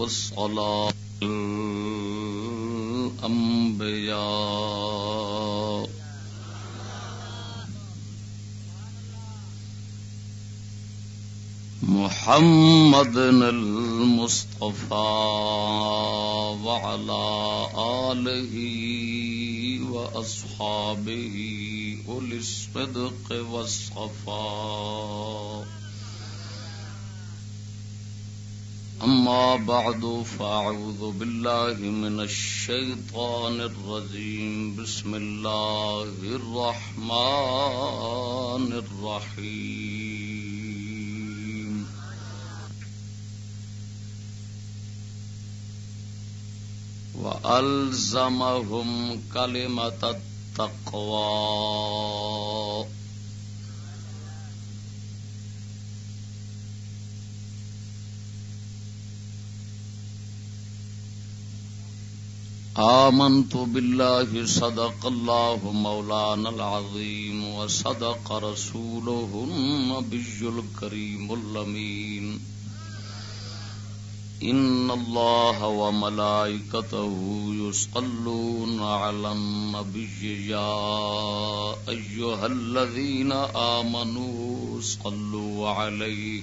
والصلاة الأنبياء. محمد المصطفى وعلى آله وأصحابه أولي الصدق والصفاء. أما بعد فأعوذ بالله من الشيطان الرجيم. بسم الله الرحمن الرحيم. وألزمهم كلمة التقوى. آمنت بالله صدق الله مولانا العظيم وصدق رسوله النبي الكريم اللمين إن الله وملائكته يصلون على النبي يا أيها الذين آمنوا صلوا عليه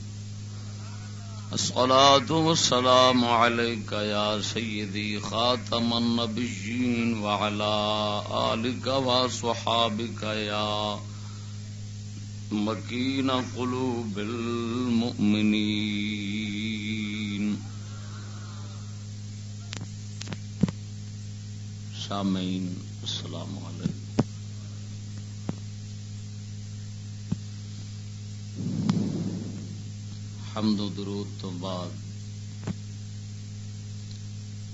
الصلاة والسلام عليك يا سيدي خاتم النبيين وعلى آلك وصحابك يا مكين قلوب المؤمنين. سامعين. حمد و درود تو بعد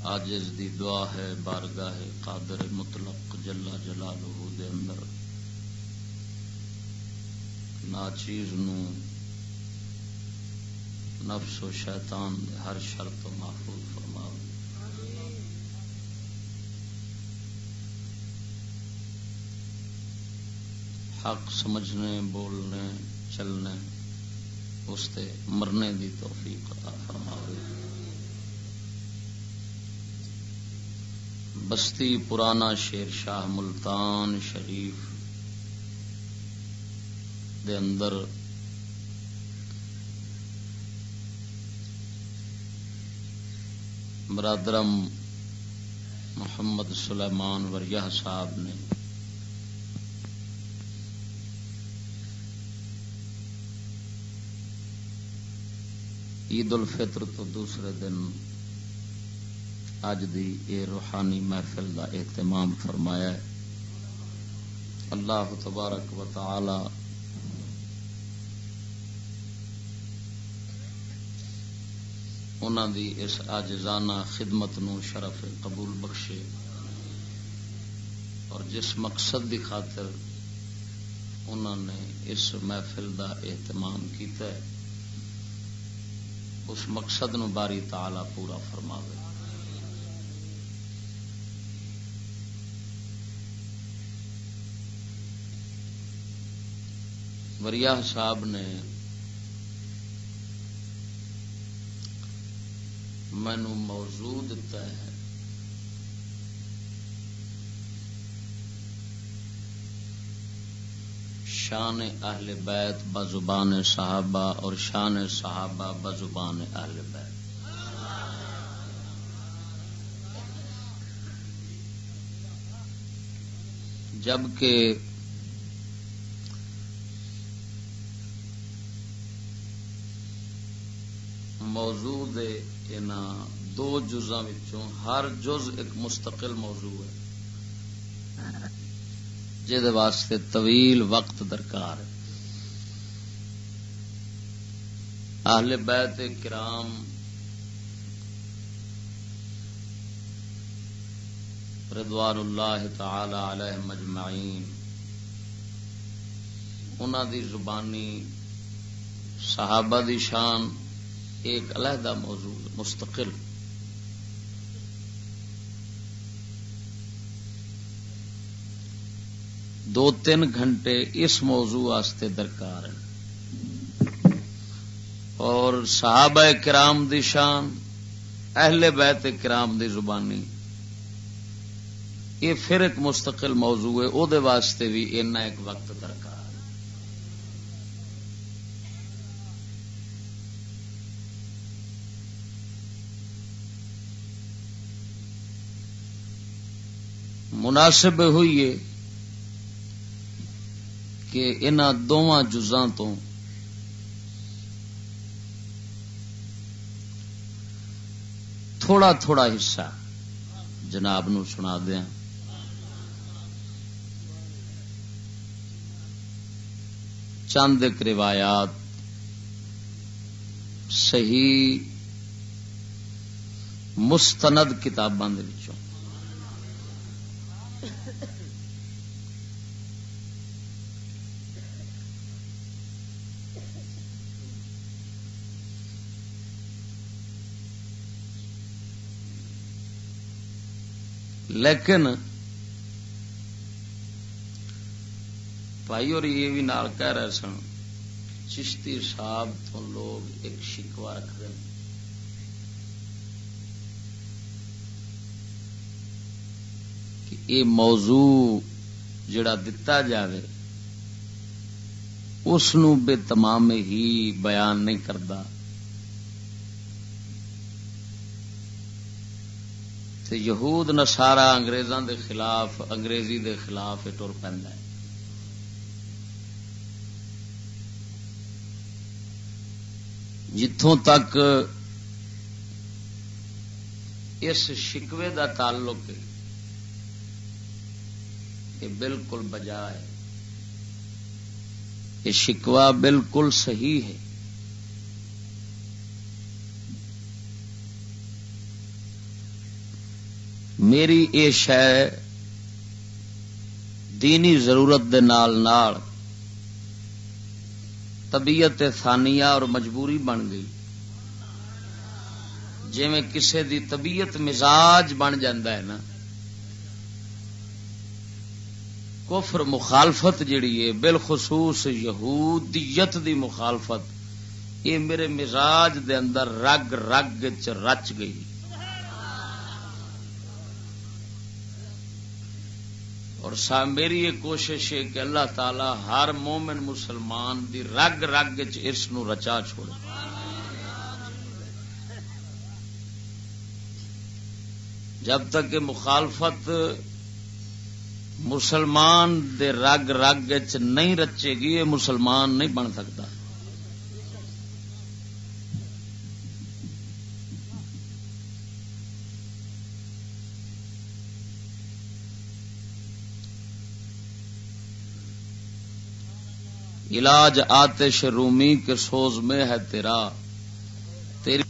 آجز دی دعا ہے، بارگاہ قادر مطلق جلا جلالہ دے اندر۔ ناچیز نو نفس و شیطان دے ہر شرط و محفوظ فرما۔ حق سمجھنے، بولنے، چلنے۔ اس تے مرنے دی توفیق عطا فرماوے۔ بستی پرانا شیر شاہ ملتان شریف دے اندر برادرم محمد سلیمان وریہ صاحب نے عید الفطر تو دوسرے دن اج دی اے روحانی محفل دا اہتمام فرمایا ہے۔ اللہ تبارک و تعالی انہوں دی اس آجزانہ خدمت نو شرف قبول بخشے اور جس مقصد دی خاطر انہوں نے اس محفل دا اہتمام کیتا ہے۔ اس مقصد نو باری تعالی پورا فرما وریہ صاحب نے مینو موضوع دتا ہے۔ شان اہل بیت بزبان صحابہ اور شان صحابہ بزبان اہل بیت۔ جبکہ موضوع دے دو جزاں ہر جز ایک مستقل موضوع ہے۔ واسطے طویل وقت درکار اہل بیت کرام رضوان اللہ تعالی علیہ مجمعین انہوں دی زبانی صحابہ دی شان ایک علیحدہ موضوع مستقل۔ دو تین گھنٹے اس موضوع واسطے درکار ہیں۔ اور صحابہ کرام دی شان، اہل بیت کرام دی زبانی، یہ پھر ایک مستقل موضوع ہے وہ واسطے بھی اینا ایک وقت درکار مناسب ہوئی ہے کہ ان دونوں جزاں تو تھوڑا تھوڑا حصہ جناب نو سنا دیا چند ایک روایات صحیح مستند کتاباں لیکن بھائی اور یہ بھی نال کہہ رہے سن، چشتی صاحب تو لوگ ایک شکوا رکھ رہے ہیں۔ کہ یہ موضوع جڑا دتا جاوے، اس بے تمام ہی بیان نہیں کرتا یہود نسارا انگریزاں دے خلاف انگریزی دے خلاف ٹر پہ جتوں تک اس شکوے دا تعلق یہ بالکل بجا ہے یہ شکوا بالکل صحیح ہے۔ میری یہ شہ دینی ضرورت دے نال نال طبیعت ثانیہ اور مجبوری بن گئی۔ جی میں کسے دی طبیعت مزاج بن ہے نا، کفر مخالفت جڑی ہے، بالخصوص یہودیت دی مخالفت، یہ میرے مزاج دے اندر رگ رگ چ رچ گئی۔ اور میری یہ کوشش ہے کہ اللہ تعالی ہر مومن مسلمان دی رگ رگ اس رچا چھوڑے۔ جب تک کہ مخالفت مسلمان دے رگ رگ چ نہیں رچے گی، یہ مسلمان نہیں بن سکتا۔ علاج آتش رومی کے سوز میں ہے تیرا۔ تیری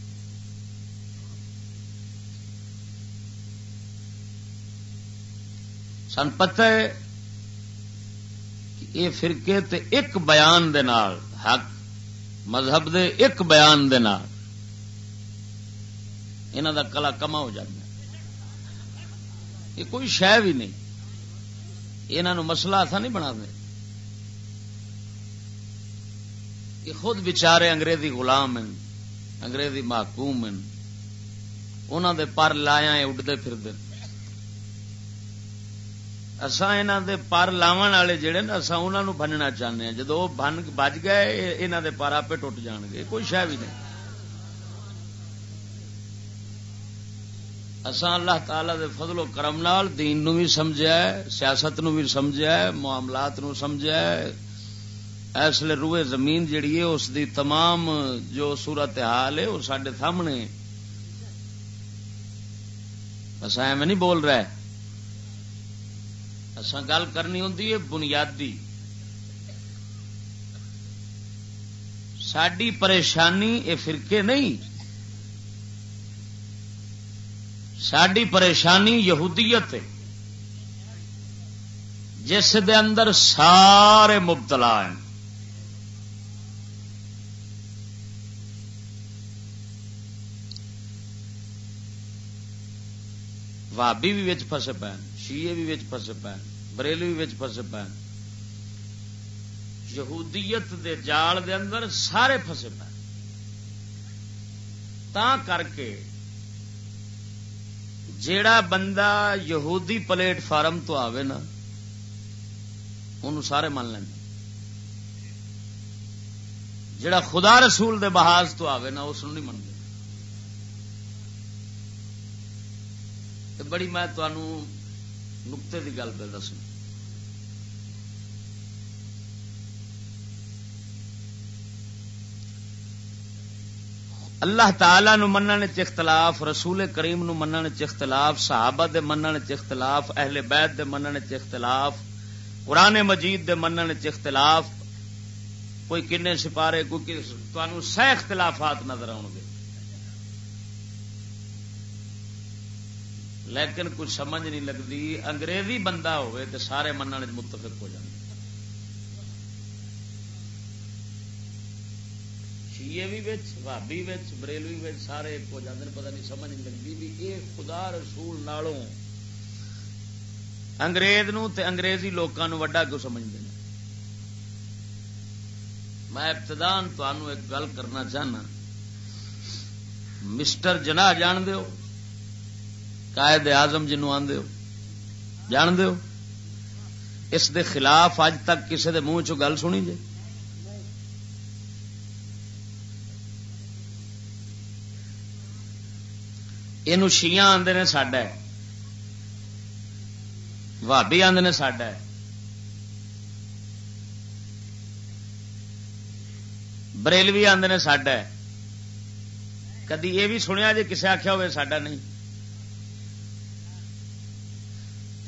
سن پتہ ہے کہ یہ فرقے تے ایک بیان دے نال، حق مذہب دے ایک بیان دے نال انہوں دا کلا کما ہو جاتا یہ کوئی شہ بھی نہیں۔ انہوں مسئلہ ایسا نہیں بنا دیں کہ خود بچارے انگریزی غلام ہیں، انگریزی محکوم ہیں۔ انہوں دے پر لایا اڈتے پھرتے اسان دے پر لاون والے جڑے نا اصا انہوں بننا چاہتے ہیں۔ جدو بن بج گئے یہاں دے پر آپ ٹوٹ جان گے۔ کوئی شہ بھی نہیں۔ اسان اللہ تعالی دے فضل و کرم نال دین نو بھی سمجھا ہے، سیاست نو بھی سمجھا ہے، معاملات نو سمجھا ہے۔ اس لیے روئے زمین جیڑی ہے، اس دی تمام جو صورت حال ہے، وہ سڈے سامنے اصا ایویں نہیں بول رہے۔ اصا گل کرنی ہوں بنیادی۔ ساری پریشانی یہ فرقے نہیں۔ ساری پریشانی یہودیت ہے جس دے اندر سارے مبتلا ہیں۔ بھابی بھی فسے پے شیے بھی فسے پے بریلی بھی فسے پے یہودیت دے جال دے اندر سارے فسے پے تا کر کے جیڑا بندہ یہودی پلیٹ فارم تو آوے نا ان سارے من لیں جڑا خدا رسول دے بحاظ تو آوے نا اس نہیں بڑی میں نقطے کی گل پہ دس اللہ تعالی نو مننے چ اختلاف رسول کریم نو مننے چ اختلاف صحابہ دے مننے چ اختلاف اہل بیت دے مننے چ اختلاف قرآن مجید دے مننے چ اختلاف کوئی کنے سپارے کوئی سہ اختلافات نظر آؤ گے لیکن کچھ سمجھ نہیں لگتی، انگریزی بندہ ہوئے تو سارے منع متفق ہو جائے شیے بھی بھابی بریلوی سارے ایک ہو جاتے پتہ نہیں سمجھ نہیں لگتی بھی یہ خدا رسول نالوں انگریز نو تے انگریزی لوگوں وڈا کیوں سمجھتے ہیں میں ابتدان تمہوں ایک گل کرنا چاہنا، مسٹر جناح جان دیو قائد آزم جنو آدھے جان دو اس دے خلاف اج تک کسی دے منہ چ گل سنی جائے یہ شیا آدھے نے ساڈا بھابی آدھے نے ساڈا بریلوی آدھے نے ساڈا کدی یہ بھی سنیا جی کسے آخیا ہوئے ساڈا نہیں۔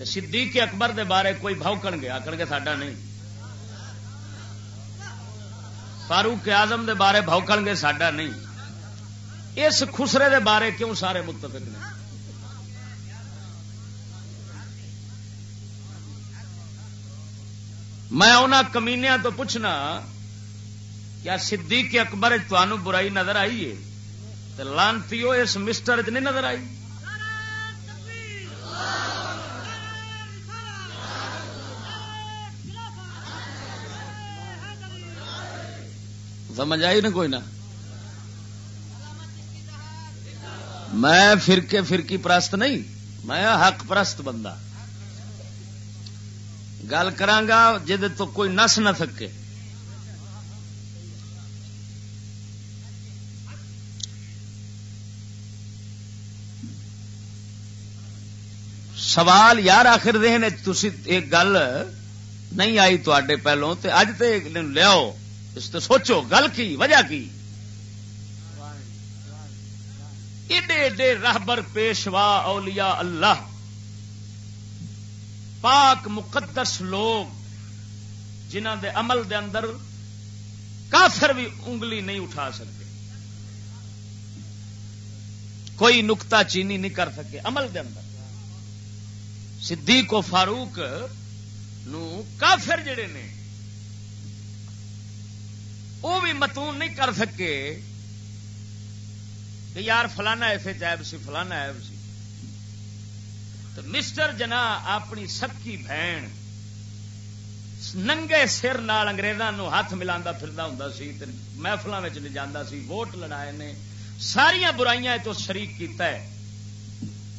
صدیق اکبر دے بارے کوئی بھوکن گیا آخر گے ساڈا نہیں۔ فاروق آزم دے بارے بھوکن گے ساڈا نہیں۔ اس خسرے دے بارے کیوں سارے متفق نے؟ میں انہوں کمینیا تو پوچھنا، کیا صدیق اکبر تمہوں برائی نظر آئی ہے؟ تو لانتی اس مسٹر چ نہیں نظر آئی؟ سمجھ آئی نا کوئی نہ میں فرقے فرقی پرست نہیں، میں حق پرست بندہ۔ گل کرانگا جد تو کوئی نس نہ تھکے۔ سوال یار آخر دے تھی ایک گل نہیں آئی تے پہلوں، تے اج تے لیاؤ۔ اس تو سوچو، گل کی، وجہ کی؟ ایڈے ایڈے رہبر، پیشوا، اولیاء اللہ، پاک مقدس لوگ جنہ دے عمل دے اندر کافر بھی انگلی نہیں اٹھا سکتے۔ کوئی نکتا چینی نہیں کر سکے عمل دے اندر۔ صدیق و فاروق نو کافر جڑے نے وہ بھی متون نہیں کر سکے کہ یار فلانا ایسے جائب سی، فلانا ایب سی۔ تو مسٹر جنا اپنی سکی بہن ننگے سر نال اگریزوں ہاتھ ملا پھر ہوں سی محفل نہیں جانا سی، ووٹ لڑائے نے۔ ساریا برائیاں تو شریک کیتا ہے۔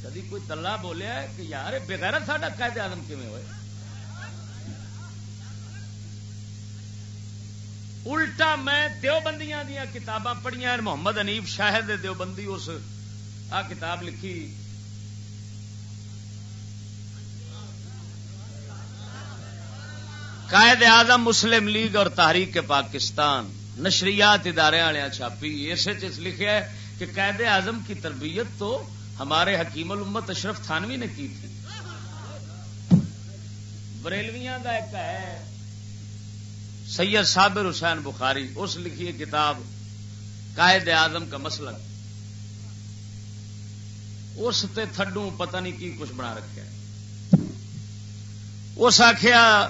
کدی کوئی تلا بولیا کہ یار بغیر ساڈا قید آدم کیون ہوئے؟ الٹا میں دیوبندیاں دیا کتاباں پڑھیا محمد انیف شاہد دیوبندی اس آ کتاب لکھی قائد اعظم مسلم لیگ اور تحریک پاکستان نشریات ادارے والے چھاپی اسے چیز لکھا ہے کہ قائد اعظم کی تربیت تو ہمارے حکیم الامت اشرف تھانوی نے کی تھی بریلویاں کا ایک ہے سید صابر حسین بخاری، اس لکھی کتاب، قائد اعظم کا مسئلہ اس تے تھڈو پتہ نہیں کی کچھ بنا رکھا ہے۔ اس آخیا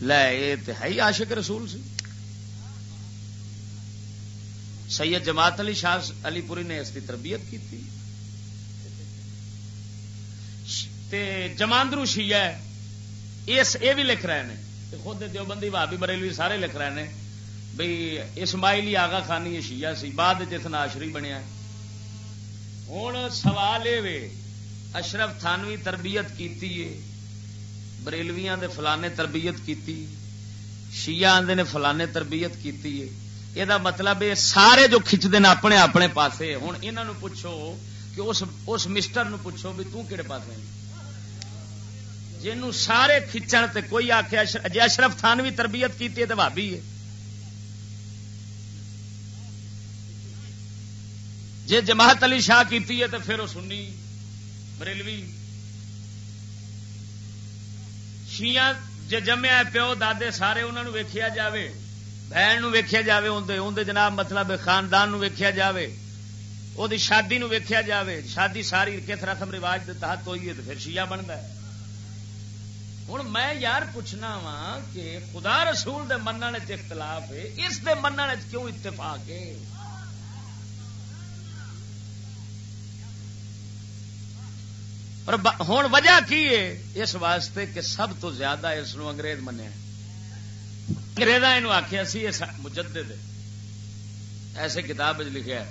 لے یہ تو ہے ہی عاشق رسول سی۔ سید جماعت علی شاہ علی پوری نے اس کی تربیت کی تھی جماندرو شیعہ اس یہ بھی لکھ رہے ہیں۔ خود دیوبندی بھابی بریلوی سارے لکھ رہے ہیں بھئی اسماعیلی آگا خانی شیعہ سی، بعد جتنا آشری بنیا ہوں سوال یہ اشرف تھانوی تربیت کیتی ہے؟ بریلویاں دے فلانے تربیت کیتی، شیعہ آندے نے فلانے تربیت کیتی ہے۔ یہ مطلب یہ سارے جو کھچتے ہیں اپنے اپنے پاسے ہوں یہاں پوچھو کہ اس اس مسٹر نو پوچھو بھی تیرے پاس جنوں سارے کھچن تے کوئی آخیا جی اشرف تھان بھی تربیت کی تو بھابی ہے۔ جی جماعت علی شاہ کی تو پھر وہ سنی، بریلوی۔ شیاں جی جمیا پیو دادے سارے انہوں ویکیا جاوے، بہن ویکیا جائے اندر جناب مطلب خاندان ویکیا جائے وہ شادی نو ویکیا جائے شادی ساری کس رسم رواج کے تحت ہوئی ہے تو پھر شیعہ بنتا ہے۔ ہوں میں یار پوچھنا وا کہ خدا رسول دے من اختلاف ہے اس دے من کیوں اتفاق ہے ہوں وجہ کی ہے اس واسطے کہ سب تو زیادہ اس انگریز منیا انگریزا یہ آخیا سی مجدد ایسے کتاب لکھا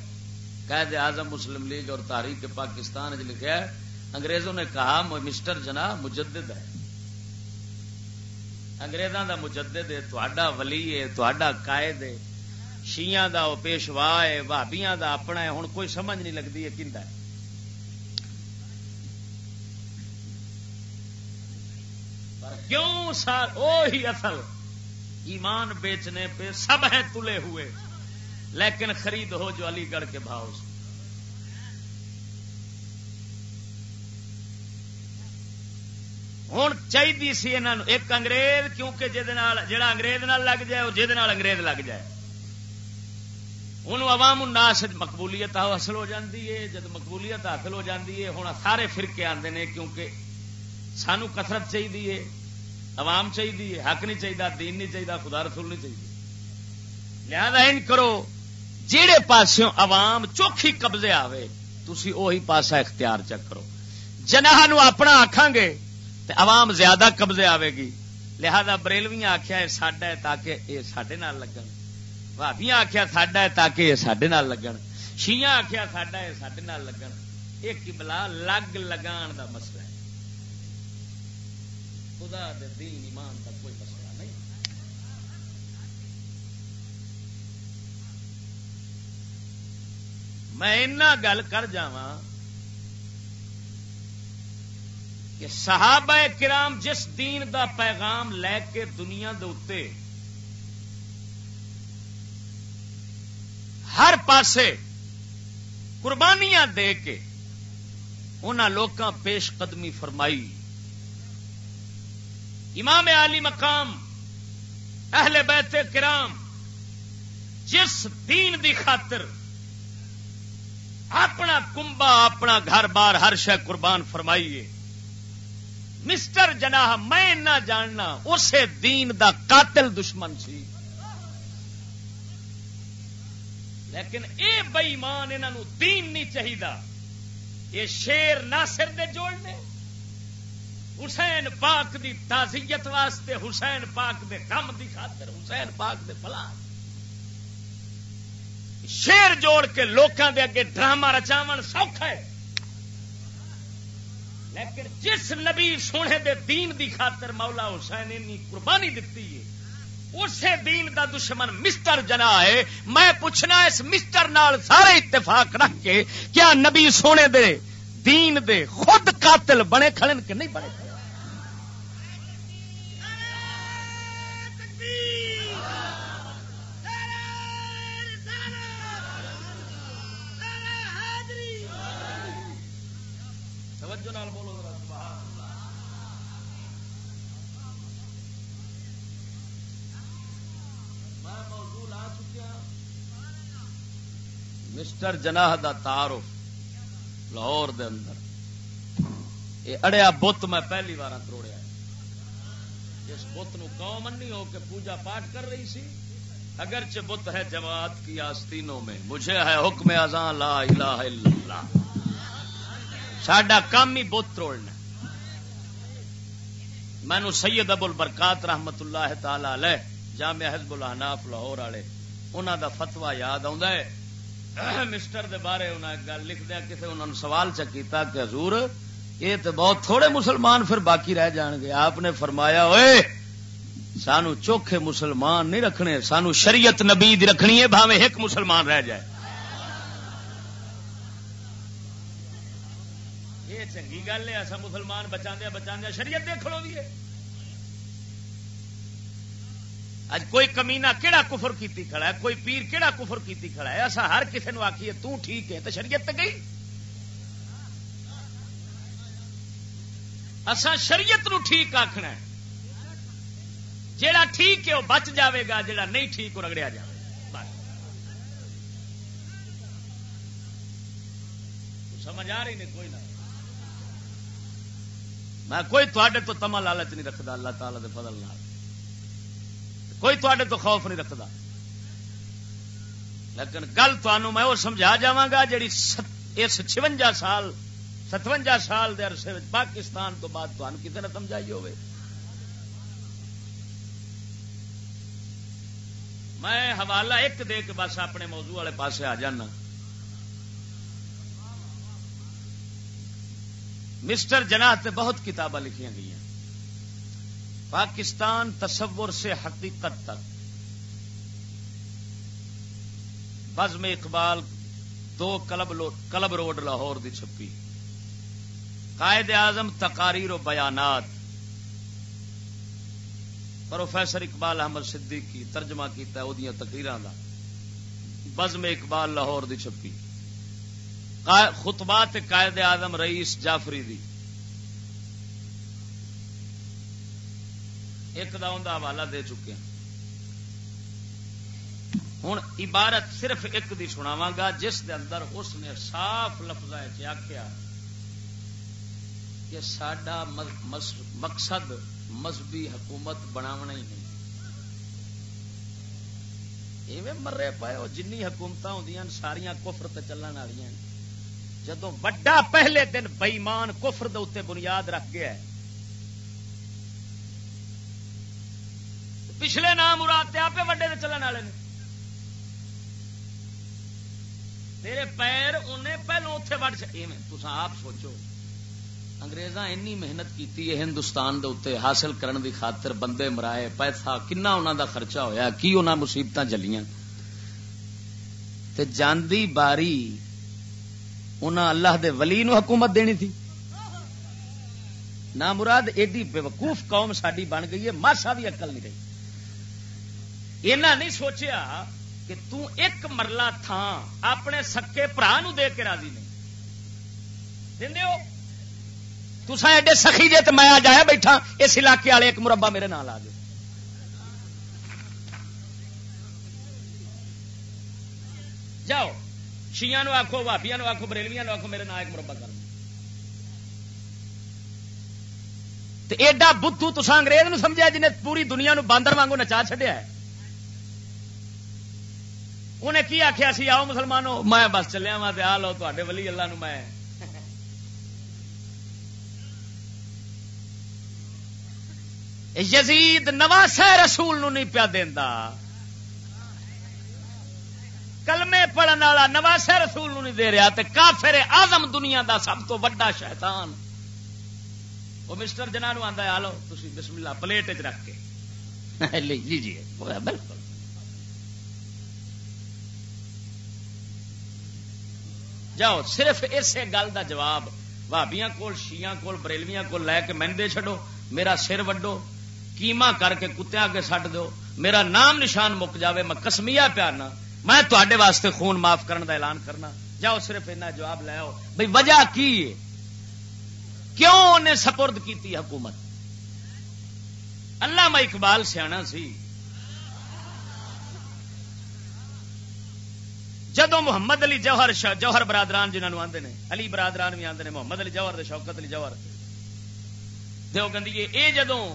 قید اعظم مسلم لیگ اور تاریخ پاکستان لکھا ہے انگریزوں نے کہا مسٹر جنا مجدد ہے اگریزوں کا مجدد ہے تا ولی ہے تا قائد ہے۔ شیاں دا پیشوا ہے بھابیاں دا اپنا ہے۔ ہوں کوئی سمجھ نہیں لگتی ہے کنڈا کیوں سر وہی اصل ایمان بیچنے پہ سب ہیں تلے ہوئے، لیکن خرید ہو جو علی گڑھ کے بھاؤ سے۔ ہوں چاہیے سی انہوں ایک انگریز کیونکہ جہاں انگریز لگ جائے وہ جہد انگریز لگ جائے عوام الناس مقبولیت حاصل ہو جاتی ہے جب مقبولیت حاصل ہو جاتی ہے ہوں سارے فرقے آتے ہیں کیونکہ سانو کسرت چاہیے عوام چاہیے حق نہیں چاہیے دین نہیں چاہیے خدا رسول نہیں چاہیے لہذا ان کرو جہے پاسوں عوام چوکھی قبضے آئے تھی اہی پاسا اختیار چک کرو جناح اپنا آخان گے عوام زیادہ قبضے آئے گی لہذا بریلویاں آخیا یہ ساڈا ہے تاکہ یہ سڈے لگن بھابیاں آخیا ساڈا ہے تاکہ یہ سڈے لگن شیاں آخیا ساڈا ہے سڈے لگن یہ کبلا لگ لگان دا مسئلہ ہے خدا دے دین ایمان کا کوئی مسئلہ نہیں میں گل کر جا کہ صحابہ کرام جس دین دا پیغام لے کے دنیا دے ہر پاسے قربانیاں دے کے انہوں لوکاں پیش قدمی فرمائی۔ امام علی مقام، اہل بیت کرام، جس دین دی خاطر اپنا کمبا اپنا گھر بار ہر شہ قربان فرمائیے۔ مسٹر جناح، میں نہ جاننا، اسے دین دا قاتل دشمن سی۔ لیکن اے بئیمان انہوں دین نہیں چاہیے یہ شیر نہ سر دے جوڑنے حسین پاک دی تازیت واسطے، حسین پاک دے کم دی خاطر، حسین پاک دے فلا شیر جوڑ کے لوکاں دے اگے ڈرامہ رچاو سوکھا ہے۔ لیکن جس نبی سونے دے دین دی خاطر مولا حسین نے قربانی دیتی ہے، اسے دین دا دشمن مسٹر جنا ہے۔ میں پوچھنا اس مسٹر نال سارے اتفاق رکھ کے، کیا نبی سونے دے دین دے خود قاتل بنے کھڑن کہ نہیں بنے؟ مسٹر جناح دا تعارف لاہور دے اندر۔ یہ اڑیا بت میں پہلی بار تروڑیا جس بت نو قوم منی ہو کے پوجا پاٹ کر رہی سی، اگرچہ بت ہے جماعت کی آستینوں میں، مجھے ہے حکم ازاں لا الہ الا اللہ۔ ساڈا کام ہی بت توڑنا مینو سید ابو البرکات رحمت اللہ تعالی علیہ جامع حزب الحناف لاہور والے انہوں دا فتوا یاد آ مسٹر دے بارے انہیں گل لکھ دیا کسی انہوں نے سوال چکیتا کہ حضور، یہ تو بہت تھوڑے مسلمان پھر باقی رہ جان گے۔ آپ نے فرمایا ہوئے سانو چوکھے مسلمان نہیں رکھنے، سانو شریعت نبی رکھنی ہے بھاوے ایک مسلمان رہ جائے۔ یہ چنگی گل ہے، ایسا مسلمان بچا دیا بچا شریعت دیکھ لو بھی ہے۔ اج کوئی کمینا کہڑا کفر کیتی کھڑا ہے؟ کوئی پیر کہڑا کفر کیتی کھڑا ہے؟ ایسا ہر کسی نے آخیے تو ٹھیک ہے، تو شریعت گئی؟ اصا شریعت نو ٹھیک آخنا ہے۔ جیڑا ٹھیک ہے وہ بچ جاوے گا، جیڑا نہیں ٹھیک وہ رگڑیا جائے سمجھ آ رہی نہیں کوئی نہ۔ میں کوئی تھوڑے تو تما لالچ نہیں رکھتا اللہ تعالی دے فضل نال۔ کوئی تھوڑے تو خوف نہیں رکھتا لیکن گل تمہوں میں وہ سمجھا جا جی اس چونجا سال ستوجا سال دے عرصے پاکستان تو بعد تمہیں کسی نے سمجھائی ہوئے میں حوالہ ایک دے کے بس اپنے موضوع والے پاسے آ جانا۔ مسٹر جناح تے بہت کتاباں لکھیاں گئی پاکستان تصور سے حقیقت تک۔ بزم اقبال دو کلب کلب روڈ لاہور دی چھپی۔ قائد اعظم تقاریر و بیانات۔ پروفیسر اقبال احمد صدیقی ترجمہ کیتا ہے تقریر کا بزم اقبال لاہور دی چھپی۔ خطبات قائد اعظم رئیس جعفری دی۔ ایک دا حوالہ دے چکے ہیں۔ ہوں عبارت صرف ایک دی سناوا گا، جس دے اندر اس نے صاف لفظ آخیا کہ سڈا مقصد مذہبی حکومت بناونا ہی نہیں۔ ایویں مرے پائے جن حکومت ہوں ساریا کفر چلن والی جدو وڈا پہلے دن بئیمان کفر دے بنیاد رکھ گیا ہے پچھلے نام مراد آپ وڈے دے چلن والے تیرے پیر انہیں پہلو اتنے وڑ تصا آپ سوچو، انگریزاں اینی محنت کیتی ہے ہندوستان دے اتنے حاصل کرن دی خاطر بندے مرائے، پیسہ، کنا انہوں دا خرچہ ہویا، کی انہاں مصیبت جلیاں تے جاندی باری انہاں اللہ دے ولی نو حکومت دینی تھی۔ نہ مراد ایڈی بے وقوف قوم ساری بن گئی ہے، ماسا بھی اکل نہیں رہی۔ اینا نہیں سوچیا کہ تو ایک مرلہ تھان اپنے سکے برا نو دے کے راضی نہیں۔ دے ہو تسا ایڈے سخی جے تو میں آ جایا بیٹھا، اس علاقے والے ایک مربع میرے نال آ گئے۔ جاؤ شیا نو آخو بھابیا نو آخو بریلویا نو آخو میرے نام ایک مربع کر۔ ایڈا بتو تسا انگریز نو سمجھا جنہیں پوری دنیا نو باندر وانگو نچا چڈیا ہے۔ انہیں کی آخیا سی آؤ مسلمانوں میں بس چلیا وا آ لو تے ولی اللہ نو میں یزید نواس رسول نو نہیں پیا دینا کلمے پڑھن والا نواس رسول نو نہیں دے رہا تے کافر آزم دنیا دا سب تو وڈا شیطان وہ مسٹر جنا نو آدھا آلو تھی بسم اللہ پلیٹ چ رکھ کے لیجیے بالکل جاؤ، صرف اسی گل دا جواب۔ بھابیاں کول شیاں کول، بریلویاں کول لے کے میں دے چڈو میرا سر وڈو، کیما کر کے کتیا کے سٹ دو میرا نام نشان مک جاوے، میں کسمیا پیارنا میں تے واسطے خون معاف کرنے دا اعلان کرنا۔ جاؤ، صرف اتنا جواب لے آؤ۔ بھائی وجہ کی ہے؟ کیوں نے سپرد کی حکومت؟ اللہ میں اقبال سیاح سی جدو محمد علی جوہر جوہر برادران جنہوں آتے ہیں علی برادران بھی آتے ہیں محمد علی جوہر شوکت علی جوہر۔ دیو گندی یہ جدوں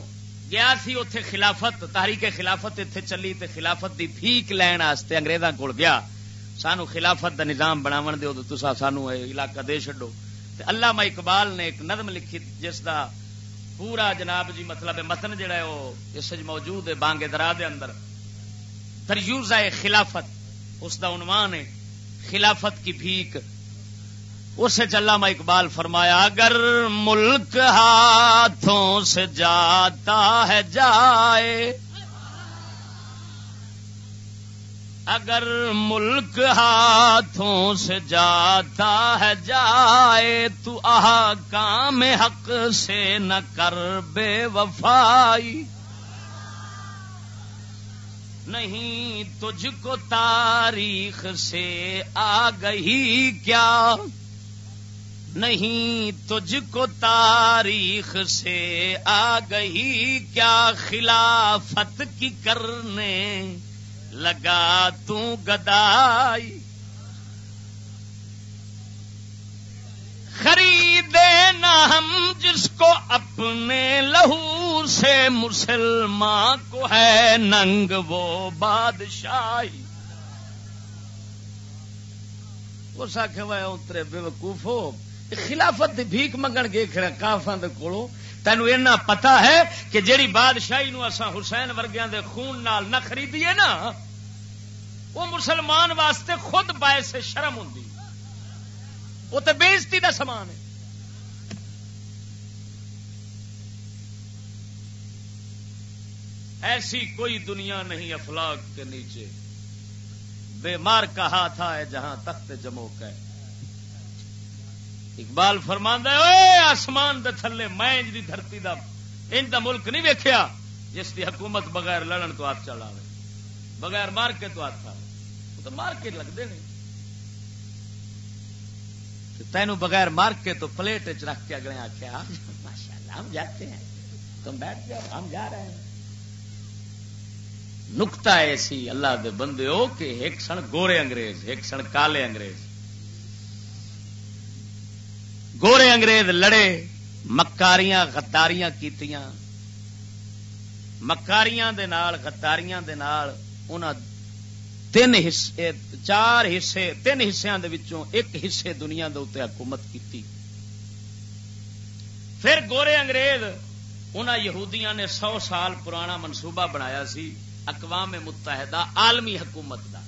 گیا سی اتے خلافت تاریخ خلافت اتنے چلی تے خلافت دی فیق لین واسطے انگریزاں کول گیا۔ سانو خلافت دا نظام بناو دو تو سانو علاقہ دے چڈو علامہ اقبال نے ایک نظم لکھی، جس دا پورا جناب جی مطلب متن جڑا ہے وہ اس موجود ہے بانگے درا دے اندر۔ خلافت اس دا عنوان ہے، خلافت کی بھیک۔ اسے علامہ اقبال فرمایا، اگر ملک ہاتھوں سے جاتا ہے جائے، اگر ملک ہاتھوں سے جاتا ہے جائے، تو آ کام حق سے نہ کر بے وفائی۔ نہیں تجھ کو تاریخ سے آ گئی کیا؟ نہیں تجھ کو تاریخ سے آ گئی کیا خلافت کی کرنے لگا تو گدائی؟ خریدے نہ ہم جس کو اپنے لہو سے مسلمان کو ہے ننگ وہ بادشاہی۔ وہ ساکھے وہ اترے بے وقوف ہو۔ خلافت دی بھیک منگن گے کافاں دے کولوں۔ تینو اینا پتا ہے کہ جیڑی بادشاہی نو اساں حسین ورگیاں دے خون نال نہ خریدیے نا، وہ مسلمان واسطے خود باعث شرم ہوندی۔ وہ تے بےزتی دا سامان ہے۔ ایسی کوئی دنیا نہیں افلاق کے نیچے۔ بے مار کا ہاتھ ہے جہاں تخت جمو کا ہے اقبال فرماندہ آسمان دے تھلے میں دی دھرتی دا ان دا ملک نہیں ویکھیا، جس دی حکومت بغیر لڑن تو ہاتھ چلا بغیر مار کے تو ہاتھ وہ تو مار کے لگتے ہیں تینو بغیر مار کے تو پلیٹ چ رکھ کے اگلے آخیا ماشاء اللہ ہم جاتے ہیں۔ تم بیٹھ جاؤ، ہم جا رہے ہیں۔ نکتا ایسی اللہ دے بندے ہو کہ ایک سن گورے انگریز، ایک سن کالے انگریز۔ گورے انگریز لڑے، مکاریاں غداریاں کیتیاں۔ مکاریاں دے نال، غداریاں دے نال انہاں تین حصے چار حصے تین حصوں دے وچوں ایک حصے دنیا دے اوتے حکومت کیتی پھر گورے انگریز انہاں یہودیاں نے سو سال پرانا منصوبہ بنایا سی اقوام متحدہ عالمی حکومت دا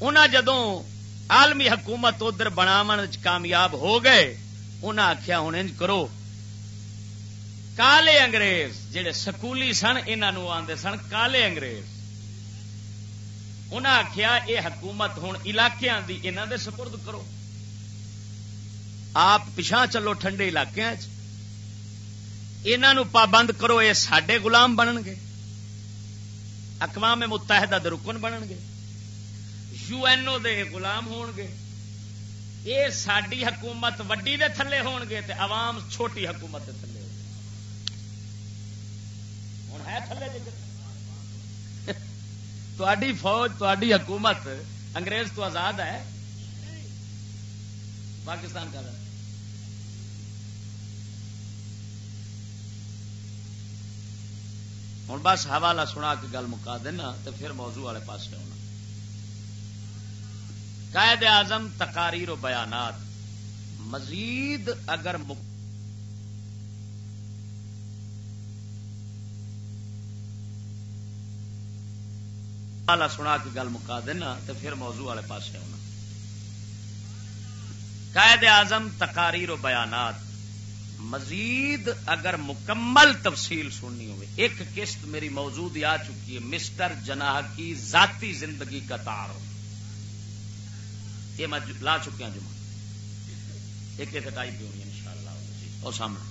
انہاں جدوں عالمی حکومت ادھر بناو کامیاب ہو گئے انہیں آخیا ہوں انج کرو کالے انگریز جہے سکولی سن انہوں آتے سن کالے انگریز انہیں آخیا یہ حکومت ہوں علاقے کی انہوں دے سپرد کرو۔ آپ پچھا چلو ٹھنڈے علاقے انہوں پابند کرو یہ سڈے گلام بنن گے۔ اقوام متحدہ دے رکن بنن گے۔ یو این او دے غلام ہون گے۔ یہ ساری حکومت وڈی دے تھلے ہون گے تے عوام چھوٹی حکومت دے تھلے ہوں ہے تھلے دے۔ تھی فوج تھی حکومت انگریز تو آزاد ہے پاکستان کا ہوں بس حوالہ سنا کے گل مکا دینا تو پھر موضوع والے پاس ہونا قائد اعظم تقاریر و بیانات مزید اگر آلہ سنا کے گل مکا دینا تو پھر موضوع والے پاس ہونا قائد اعظم تقاریر و بیانات۔ مزید اگر مکمل تفصیل سننی ہو ایک قسط میری موجود آ چکی ہے، مسٹر جناح کی ذاتی زندگی کا تعارف۔ یہ میں لا چکیا جمع ایک کٹائی پی ہونی ان شاء اللہ اور سامنے۔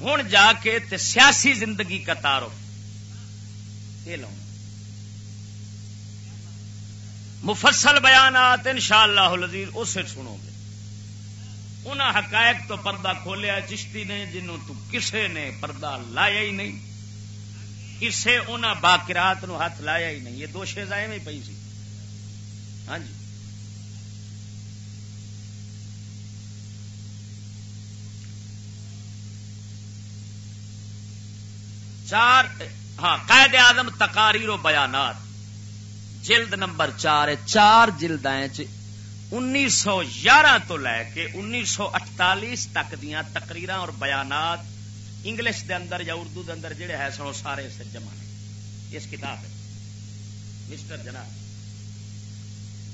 ہوں جا کے تے سیاسی زندگی کا تعارف۔ یہ لاؤں مفصل بیانات ان شاء اللہ اسے سنو گے۔ ان حقائق تو پردہ کھولیا چشتی نے، جنہوں تو کسے نے پردہ لایا ہی نہیں۔ کسے ان باقرات نو ہاتھ لایا ہی نہیں۔ یہ دو شیزائیں میں پی سی۔ ہاں جی۔ چار ہاں قائد آدم تقاریر و بیانات۔ جلد نمبر چار چار جلد انیس سو یارہ تو لے کے انیس سو اٹتالیس تک دیا تقریر اور بیانات انگلش دے اندر یا اردو دے اندر جڑے ہے سو سارے اس جمع نے۔ اس کتاب ہے۔ مسٹر جناب،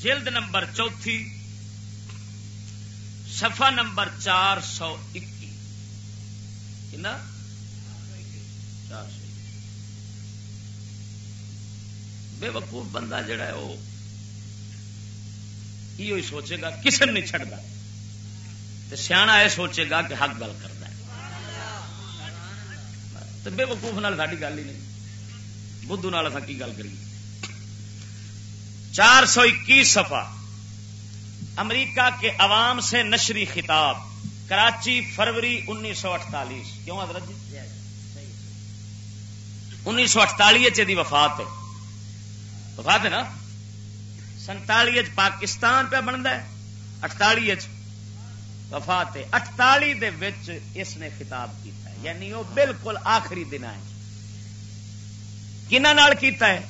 جلد نمبر چوتھی سفا نمبر چار سو اکی چار سو بے وقوف بندہ جڑا ہے وہ یہ سوچے گا کسی نہیں چڑھتا تو سیاح یہ سوچے گا کہ حق گل کرتا ہے۔ تو بے وقوف نال ساری گل ہی نہیں۔ بدھو نال کی گل کریے؟ چار سو اکیس سفا امریکہ کے عوام سے نشری خطاب۔ کراچی، فروری انیس سو اٹتالیس کیوں حضرت جی؟ انیس سو اٹتالی وفات ہے۔ وفات ہے نا؟ سنتالی پاکستان پہ بنتا ہے اٹتالی وفات ہے۔ اٹتالی اس نے خطاب کیتا ہے یعنی وہ بالکل آخری دن ہے کنہ کیتا ہے؟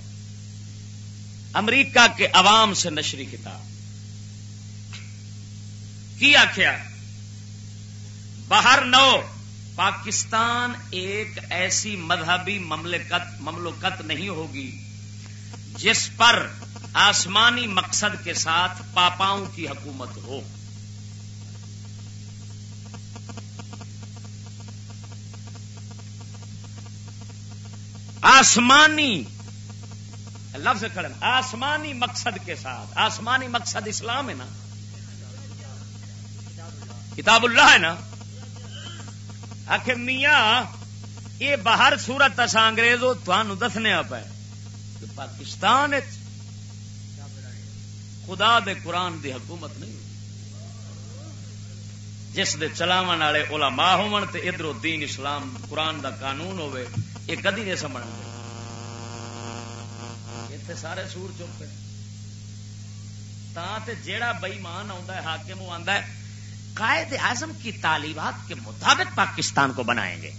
امریکہ کے عوام سے نشری خطاب۔ کی آخیا باہر نو۔ پاکستان ایک ایسی مذہبی مملکت مملکت نہیں ہوگی۔ جس پر آسمانی مقصد کے ساتھ پاپاؤں کی حکومت ہو۔ آسمانی، لفظ کھڑے آسمانی مقصد کے ساتھ، آسمانی مقصد اسلام ہے نا۔ کتاب اللہ ہے نا۔ آخر میاں، یہ باہر سورت اصا انگریزوں تھانوں دسنے آپ ہے کہ پاکستان خدا دے قرآن دی حکومت نہیں۔ جس دے چلاو والے علماء ہون تے ادھر دین اسلام قرآن دا قانون ہوے یہ کدی نہیں سمجھ اتنے سارے سور چپ تے جیڑا بئیمان آتا ہے، حاکم وہ آتا ہے، قائد اعظم کی تعلیمات کے مطابق پاکستان کو بنائیں گے۔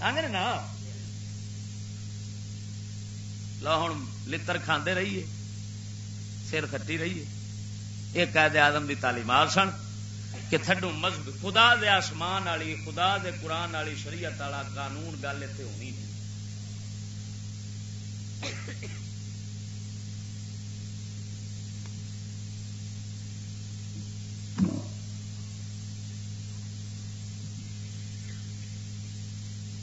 نا لو ہوں لڑ کھانے رہیے سر کٹی رہیے یہ قید آدم کی تعلیمات سن کہ تھڈو مذہب خدا دے آسمان والی خدا دے قرآن والی شریعت والا قانون گل اتنے ہونی نہیں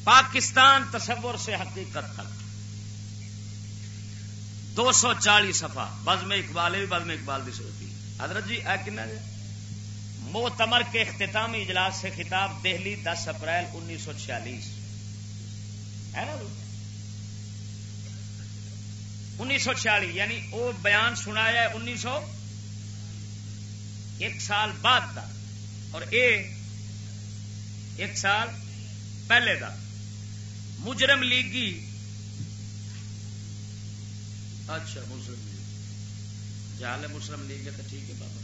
پاکستان تصور سے حقیقت تک۔ دو سو چالیس سفا بز میں اقبال بھی بز میں اقبال بھی سوچی حضرت جی اے کن جی؟ موتمر کے اختتامی اجلاس سے خطاب دہلی دس اپریل انیس سو چھیالیس۔ ہے نا جی؟ انیس سو چھیالیس یعنی وہ بیان سنایا ہے انیس سو ایک سال بعد کا اور اے ایک سال پہلے کا مجرم لیگی۔ اچھا مسلم لیگ۔ جال مسلم لیگ ہے تو ٹھیک ہے بابا۔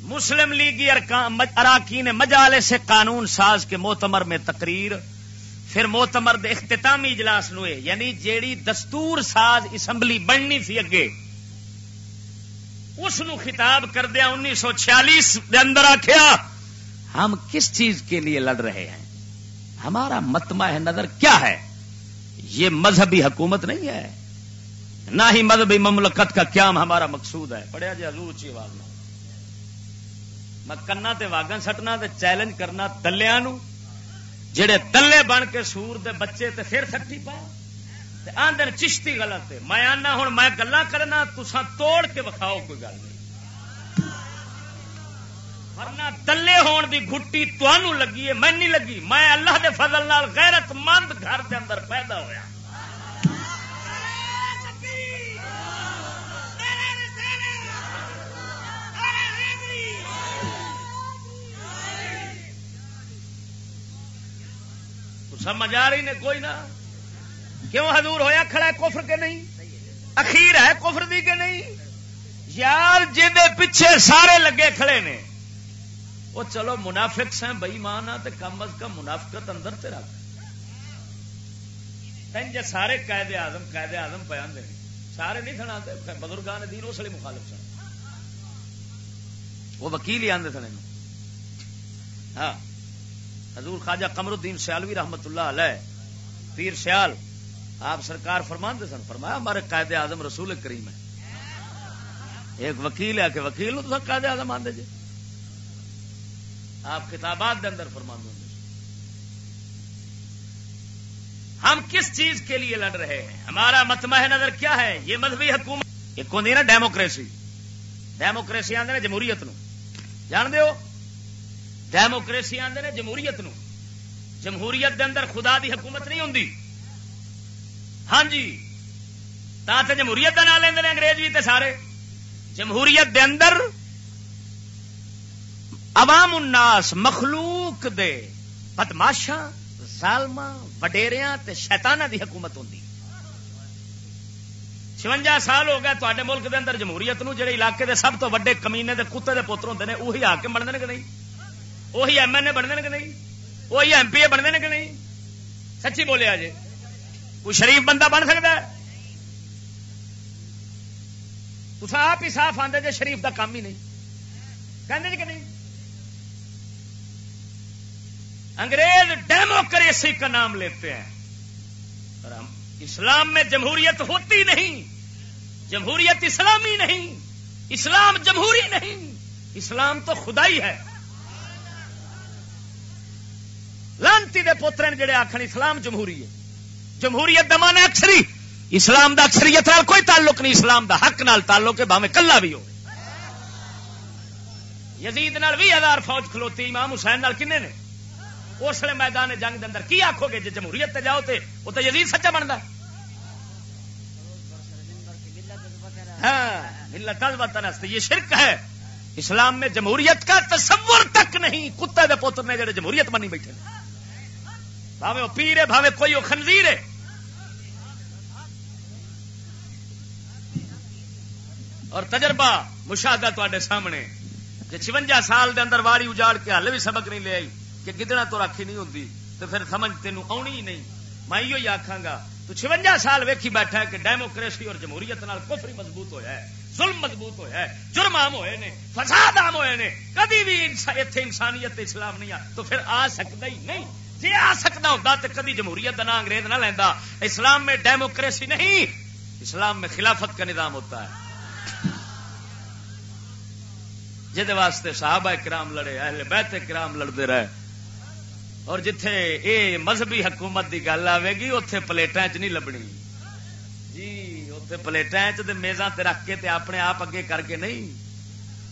مسلم لیگی اراکین مجالے سے قانون ساز کے موتمر میں تقریر۔ پھر موتمر اختتامی اجلاس نوے یعنی جیڑی دستور ساز اسمبلی بننی تھی اگے۔ اس نو خطاب کردیا انیس سو چھیالیس اندر آخیا ہم کس چیز کے لیے لڑ رہے ہیں؟ ہمارا متما نظر کیا ہے؟ یہ مذہبی حکومت نہیں ہے۔ نہ ہی مذہبی مملکت کا قیام ہمارا مقصود ہے۔ پڑھیا جی حضور اچھی آواز میں۔ کنا تے واگن سٹنا تے چیلنج کرنا دلیا جڑے دلے بن کے سور دے بچے تے پھر سٹی پا آدھے چشتی غلط ہے۔ میں آنا ہوں، میں گلا کرنا تسا توڑ کے وکھاؤ، کوئی گل نہیں۔ ورنہ دلے ہون دی گھٹی تنوع لگی ہے، میں نہیں لگی۔ میں اللہ دے فضل نال غیرت مند گھر دے اندر پیدا ہویا۔ سمجھ آ رہی نے کوئی نہ کیوں حضور ہویا کھڑا ہے کفر کے نہیں؟ اخیر ہے کفر دی کے نہیں؟ یار جہے پیچھے سارے لگے کھڑے نے، وہ چلو منافق سے بئی مان آ ہاں، کم از کم منافقت اندر تے رکھ۔ جی سارے قائد آزم قائد آزم پہ آدھے سارے نہیں سنا بزرگان دین اس لیے مخالف سن۔ وہ وکیل ہی آدھے سن ہاں۔ حضور خواجہ قمر الدین سیالوی رحمت اللہ علیہ، پیر سیال آپ سرکار فرمان دے سن، فرمایا ہمارے قائد اعظم رسول کریم ہے ایک وکیل ہے کہ وکیل تو قائد اعظم آدھے جی۔ آپ کتابات کے اندر فرمان دیں ہم کس چیز کے لیے لڑ رہے ہیں؟ ہمارا متمہ نظر کیا ہے؟ یہ مذہبی حکومت۔ ایک ہوتی نا ڈیموکریسی۔ ڈیموکریسی آدھے جمہوریت نو۔ جان دو ڈیموکریسی آدھے نے جمہوریت نو۔ جمہوریت دے اندر خدا دی حکومت نہیں ہوں ہاں جی۔ تا تے جمہوریت کا نام لیں انگریز بھی تے سارے۔ جمہوریت دے اندر عوام الناس، مخلوق دے بدماشا ظالما وڈیریا شیتانا دی حکومت ہوں چونجا سال ہو گیا تے ملک دے اندر جمہوریت نو، جڑے علاقے دے سب تو وڈے کمینے دے کتے دے پوتر ہوتے ہیں وہی آ کے بنتے ہیں کہ نہیں؟ وہی ایم ایل اے بنتے ہیں کہ نہیں؟ وہی ایم پی اے بنتے ہیں کہ نہیں؟ سچی بولیا جی کوئی شریف بندہ بن سکتا ہے؟ تو آپ ہی صاف آدھے جی شریف دا کام ہی نہیں۔ کہنے جی کہ نہیں؟ انگریز ڈیموکریسی کا نام لیتے ہیں۔ اور ہم اسلام میں جمہوریت ہوتی نہیں۔ جمہوریت اسلامی نہیں۔ اسلام جمہوری نہیں۔ اسلام تو خدائی ہے۔ لانتی دے پوتر جڑے آخر اسلام جمہوری ہے۔ جمہوریت دمان اکثری، اسلام دا اکثریت نال کوئی تعلق نہیں، اسلام دا حق نال تعلق ہے باوے کلا بھی ہو یزید نال بھی ہزار فوج کھلوتی، امام حسین نال کنے نے؟ اس لیے میدان جنگ دے اندر کی آخو گے؟ جی جمہوریت تے جاؤ تے، وہ تو یزید سچا بنتا ہاں یہ شرک ہے۔ اسلام میں جمہوریت کا تصور تک نہیں، کتے دے پوتر نے جڑے جمہوریت بنی بیٹھے بھاوے وہ پیر ہے بھاوے کوئی وہ خنزیر ہے۔ اور تجربہ، مشاہدہ تے سامنے۔ جی چونجا سال دے اندر واری اجاڑ کے ہل بھی سبق نہیں لے آئی کہ گدڑا تو راکھی نہیں ہوتی تو پھر سمجھ تین آنی ہی نہیں۔ میں یہ آخا گا، تو چونجا سال ویکھی بیٹھا ہے کہ ڈیموکریسی اور جمہوریت نال کفری مضبوط ہویا ہے، ظلم مضبوط ہویا ہے، جرم عام ہوئے نے، فساد عام ہوئے نے۔ کدی بھی اتنے انسانیت اسلام نہیں آ، تو پھر آ سکتا ہی نہیں۔ جی آ سکتا ہوتا تو کدی جمہوریت نہ انگریز نہ لینا اسلام میں ڈیموکریسی نہیں، اسلام میں خلافت کا نظام ہوتا ہے۔ جہد واسطے صحابہ کرام لڑے، اہل بیت کرام لڑتے رہے۔ اور جتھے اے مذہبی حکومت دی گل آئے گی اتے پلیٹا چ نہیں لبنی۔ جی اتے پلیٹا میزاں تے رکھ کے تے اپنے آپ اگے کر کے نہیں۔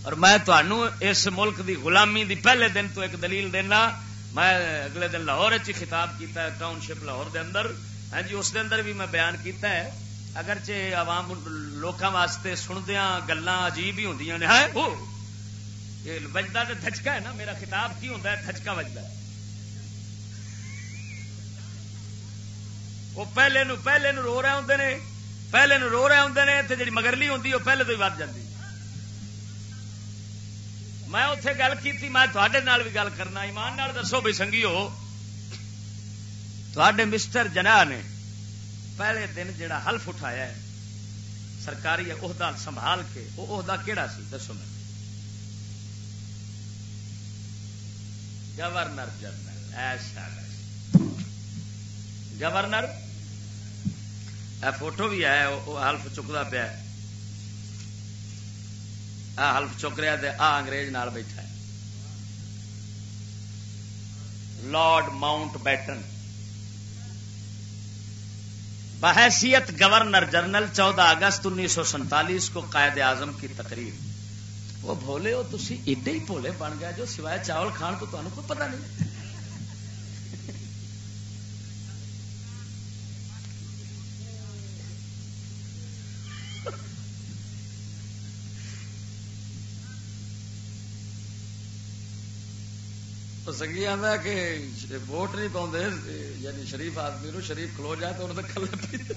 اور میں تنوع اس ملک دی غلامی دی پہلے دن تو ایک دلیل دینا۔ میں اگلے دن لاہور چ خطاب کیتا ہے، ٹاؤن شپ لاہور دے اندر۔ ہاں جی اس دے اندر بھی میں بیان کیتا ہے۔ اگرچہ عوام لوکاں واسطے سندیاں گلاں عجیب ہی ہوندیاں نے۔ ہائے او یہ وجدا تے دھچکا ہے نا، میرا خطاب کی ہوندا ہے؟ دھچکا وجدا ہے۔ وہ پہلے نو پہلے نو رو رہے ہوں نے، پہلے نو رو رہے ہوں نے تو جی مگرلی ہوں وہ پہلے تو ہی ود جاتی میں اتے گل کی تھی میں تھوڑے بھی گل کرنا، ایمان نال دسو بھی سنگھی ہو تھے مسٹر جنا نے پہلے دن جڑا حلف اٹھایا ہے، سرکاری عہدہ سنبھال کے، وہ عہدہ کہڑا سی؟ دسو میں گورنر جنرل، ایسا گورنر فوٹو بھی ہے، وہ ہلف چکتا پیا ہلف چک رہا آ انگریز نال بیٹھا ہے۔ Lord Mountbatten. بحیثیت گورنر جنرل چودہ اگست انیس سو سینتالیس کو قائد اعظم کی تقریر۔ وہ بھولے ہو تھی ایڈے ہی بھولے بن گیا جو سوائے چاول کھان کو تمہیں کوئی پتہ نہیں۔ سنگھی آتا کہ ووٹ نہیں پاؤں یعنی شریف آدمی نو شریف کھلو جائے تو انہوں نے کھلے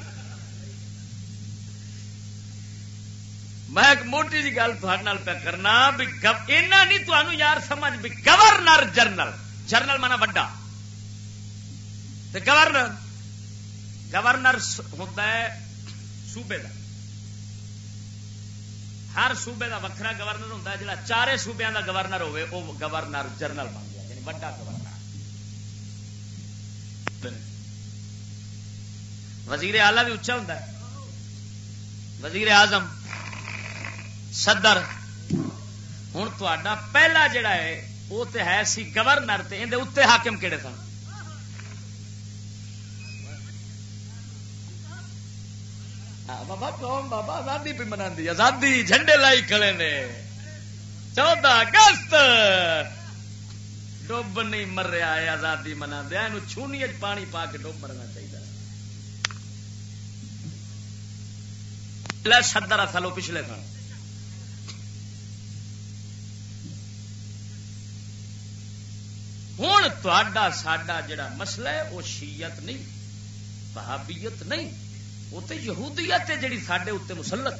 میں ایک موٹی جی گل پہ کرنا بھی اینا نہیں تمہیں یار سمجھ بھی گورنر جنرل جنرل مانا وڈا۔ گورنر گورنر ہوتا ہے صوبے کا ہر صوبے کا وکرا گورنر ہوتا ہے جہاں چارے صوبے کا گورنر ہوے وہ گورنر جنرل بن گیا یعنی وڈا گورنر۔ وزیر آلہ بھی اچا ہوں وزیر اعظم صدر ہوں تا پہلا جڑا ہے وہ تو ہے سی گورنر اندر اتنے حاکم کہڑے سن؟ بابا کون بابا آزادی بھی منا آزادی جھنڈے لائی کھڑے نے۔ چودہ اگست ڈب نہیں مر رہا ہے، آزادی منا دیا چھونی پانی پا کے ڈب مرنا چاہیے سدر اصل پچھلے سن ہوں تا ساڈا جڑا مسئلہ ہے وہ شیت نہیں بہابیت نہیں وہ تو یہودیت ہے جڑی سڈے اتنے مسلط۔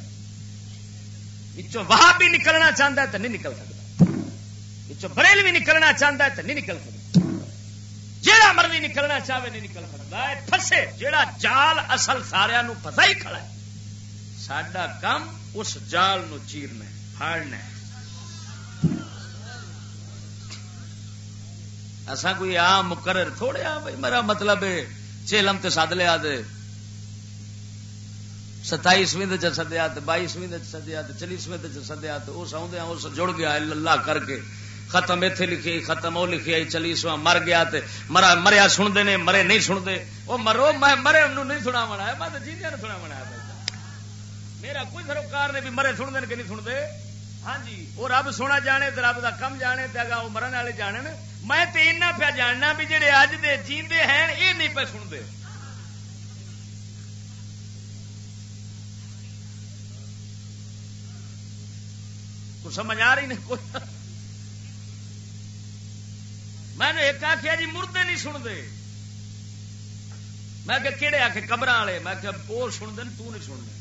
پچھوں وہ بھی نکلنا چاہتا ہے تو نہیں نکل سکتا پچھوں بریل بھی نکلنا چاہتا ہے تو نہیں نکل سکتا۔ جہاں مرضی نکلنا چاہے نہیں نکل سکتا۔ فسے جہاں جال اصل سارا پتا ہی کھڑا ہے۔ سڈا کام اس جال نو چیرنا پھاڑنا ایسا کوئی آم مقرر تھوڑے آ بھائی، میرا مطلب ہے، چیلم تے سد لیا دے ستائیسویں سدیا بائیسویں سدیا چالیسویں سدیا اس آدھے اس جڑ گیا اللہ کر کے۔ ختم اتے لکھی ختم وہ لکھی چلیسواں مر گیا تے مرا مریا سنتے نے، مرے نہیں سنتے۔ وہ مرو، میں مرے انہوں نہیں سنا بنا میں تو جی سنا بنا میرا کوئی سروکار نے بھی مرے سن دین کہ نہیں سنتے۔ ہاں جی وہ رب سونا جانے تو رب کا کم جانے تے اگا وہ مرن والے جانے میں تو ایسا پیا جاننا بھی جڑے اج دے جیندے ہیں یہ نہیں پہ سنتے۔ سمجھ آ رہی نہیں، کوئی میں نے ایک آخیا جی مردے نہیں سنتے میں کہ کہڑے آ کے قبر والے میں کہ وہ سنتے تو نہیں سنتے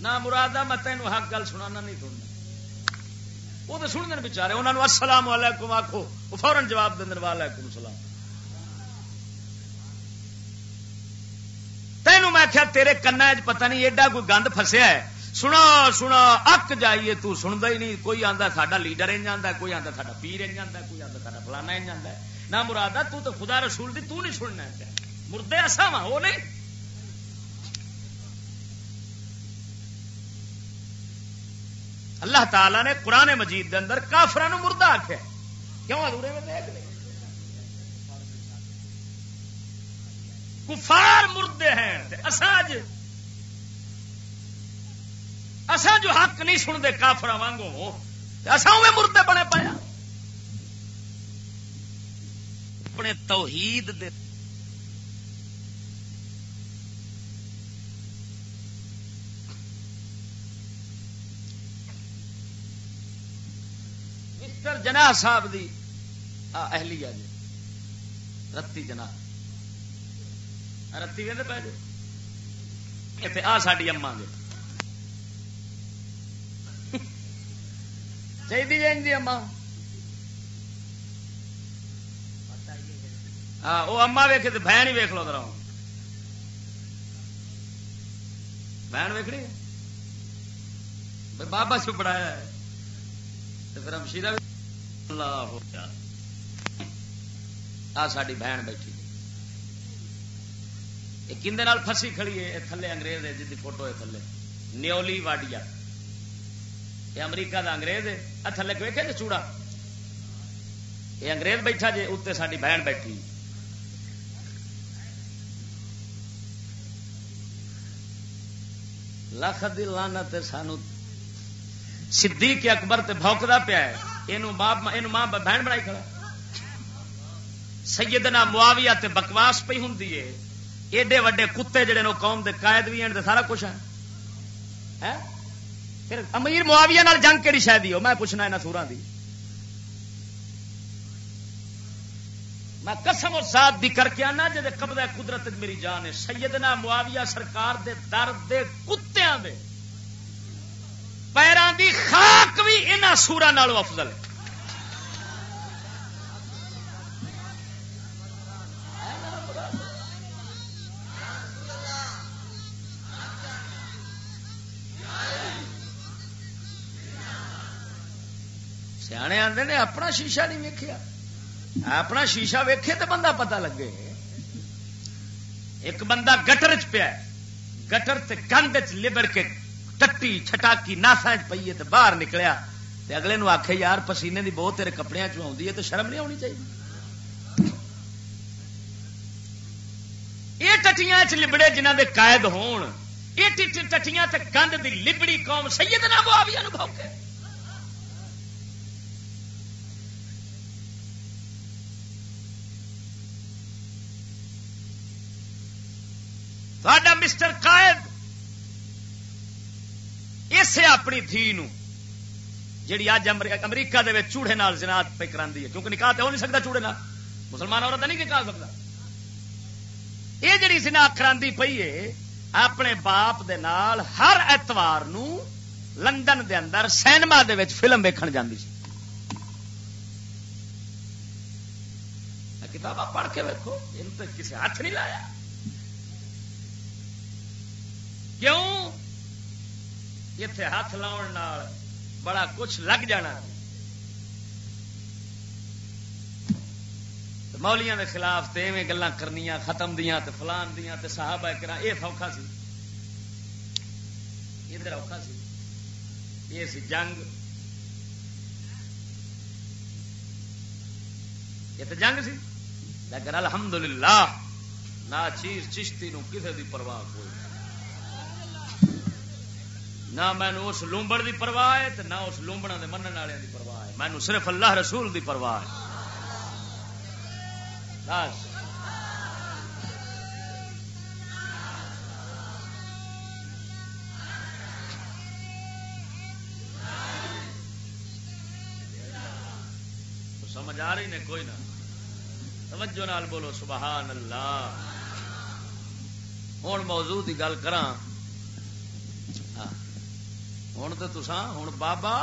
نہ مراد میں تینوں حق گل سنا نہیں سننا وہ تو سن دین بچارے انہوں نے السلام علیکم آخو وہ فورن جواب دین وعلیکم السلام تینوں میں آخیا تیرے کنا پتہ نہیں ایڈا کوئی گند فسیا ہے سنا سنا اک جائیے تو سنتا ہی نہیں کوئی آتا ساڈا لیڈر ان جانا کوئی آتا ساڈا پیر ان جانا کوئی آتا ساڈا فلانا ان جانا نہ مراد تو تو خدا رسول دی تو نہیں سننا ہے مردے ایسا وا وہ نہیں اللہ تعالی نے قرآن مجید دے اندر کافران مردہ آخیا کیوں ادھورے میں دیکھ لے کفار مردے ہیں اساج اسا جو حق نہیں سنتے کافر وانگو اصا میں مردے بنے پایا ہاں۔ اپنے توحید دے مسٹر جناح صاحب دی اہلیہ جی رتی جناح۔ رتی کہ پہ جی؟ آ ساری اما گے چاہیے جائیں گی اما ہاں وہ اما ویکے تو بہن ہی ویک لو کرا بہن ویکنی بابا چھپڑایا ہے تو پھر ہم شیرا اللہ ہو گیا آ ساری بہن بیٹھی یہ کھندے کھڑی ہے تھلے انگریز ہے جی فوٹو ہے تھلے نیولی واڈیا یہ امریکہ دا انگریز ہے۔ تھلے ویکے جی چوڑا؟ یہ انگریز بیٹھا جی اتنے ساری بہن بیٹھی۔ لکھ دی لانا سانو۔ صدیق اکبر تے بھوکدا پیا ہے۔ یہ ماں بہن بنائی کھڑا۔ سیدنا معاویہ تے بکواس پی ہوں ایڈے وڈے کتے جڑے نو قوم دے قائد بھی ہیں سارا کچھ ہے پھر امیر معاویہ نال جنگ کہڑی شاید ہو میں پوچھنا یہاں سورا دی۔ میں قسم اور ذات دی کر کے آنا جی قبضہ قدرت میری جان ہے۔ سیدنا معاویہ سرکار دے درد دے کتیاں دے۔ پیران دی خاک بھی انہاں سورا نالوں افضل ہے۔ شیشہ نہیں ویکیا اپنا شیشہ ویکھے تو بندہ پتا لگے۔ ایک بندہ گٹر چ پیا گٹر تے گند چ لبڑ کے ٹٹی چھٹاکی ناسا چ پیے تے باہر نکلیا۔ تے اگلے نو آخے یار پسینے دی بہت تیرے کپڑے چ آئی ہے تو شرم نہیں آنی چاہیے یہ ٹٹیاں چ لبڑے جنہ دے قائد ہون، یہ ٹٹیاں تے گند دی لبڑی قوم سیدنا معاویہ نو بھوکے مسٹر قائد اسے اپنی دھی جیڑی اج امریکہ دے چوڑے نال جنات پہ کرا ہے۔ کیونکہ نکاح تو ہو نہیں سکتا چوڑے نال۔ مسلمان عورت نہیں نکاح سکتا یہ جڑی جنا کرا پی ہے اپنے باپ دے نال ہر اتوار نو لندن دے اندر سینما دے وچ فلم ویکھن جاندی سی۔ کتاباں پڑھ کے ویکو ان کسی ہاتھ نہیں لایا۔ کیوں؟ اتے ہاتھ لاؤن بڑا کچھ لگ جانا مولیاں دے خلاف تے ایویں گلا کرنی ختم دیا تے فلان دیا تے صاحب کرا یہ سوکھا سی ادھر اوکھا سی یہ سی جنگ یہ تو جنگ سی لیکن الحمدللہ نہ چیز چشتی نو کسے دی پرواہ کوئی نہ مینو اس لومبڑ دی پرواہ ہے نہ اس لومبڑا دے منن والے دی پرواہ ہے۔ مینو صرف اللہ رسول دی پرواہ ہے۔ بس۔ سمجھ آ رہی نے کوئی نہ۔ توجہ نال بولو، سبحان اللہ۔ ہوں موضوع کی گل کر ہوں تو تسا ہوں بابا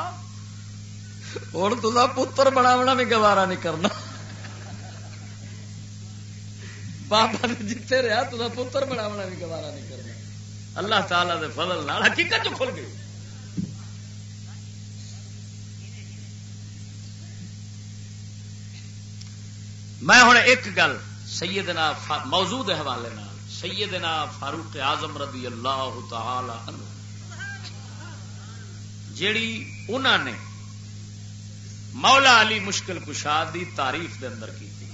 ہوں تو پتر بناونا بھی گوارا نہیں کرنا بابا نے جیتے رہا تو پتر بناونا بھی گوارا نہیں کرنا اللہ تعالی دے فضل نال حقیقت جو کھل گئی میں ہوں ایک گل سیدنا موضوع کے حوالے سیدنا فاروق اعظم رضی اللہ تعالی عنہ جیڑی انہوں نے مولا علی مشکل کشاد دی تعریف دے اندر کی تھی۔